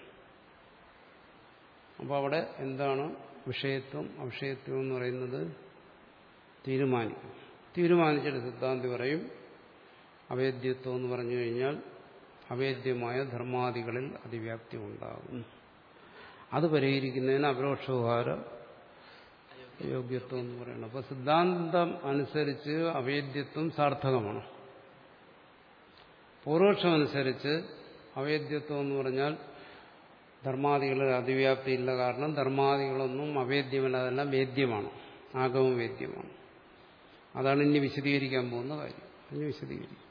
അപ്പോൾ അവിടെ എന്താണ് വിഷയത്വം? അവിഷയത്വം എന്ന് പറയുന്നത് തീരുമാനിക്കും. തീരുമാനിച്ചിട്ട് സിദ്ധാന്തി പറയും അവേദ്യത്വം എന്ന് പറഞ്ഞു കഴിഞ്ഞാൽ അവേദ്യമായ ധർമാദികളിൽ അതിവ്യാപ്തി ഉണ്ടാകും. അത് പരിഹരിക്കുന്നതിന് അപരോക്ഷോഹാര യോഗ്യത്വം എന്ന് പറയുന്നത് അപ്പോൾ സിദ്ധാന്തം അനുസരിച്ച് അവേദ്യത്വം സാർത്ഥകമാണ്. പൂർവക്ഷമനുസരിച്ച് അവേദ്യത്വം എന്ന് പറഞ്ഞാൽ ധർമാദികളിൽ അതിവ്യാപ്തിയില്ല കാരണം ധർമാദികളൊന്നും അവേദ്യമല്ല അതെല്ലാം വേദ്യമാണ്. ആഗമവേദ്യമാണ്. അതാണ് ഇനി വിശദീകരിക്കാൻ പോകുന്ന കാര്യം. ഇനി വിശദീകരിക്കും.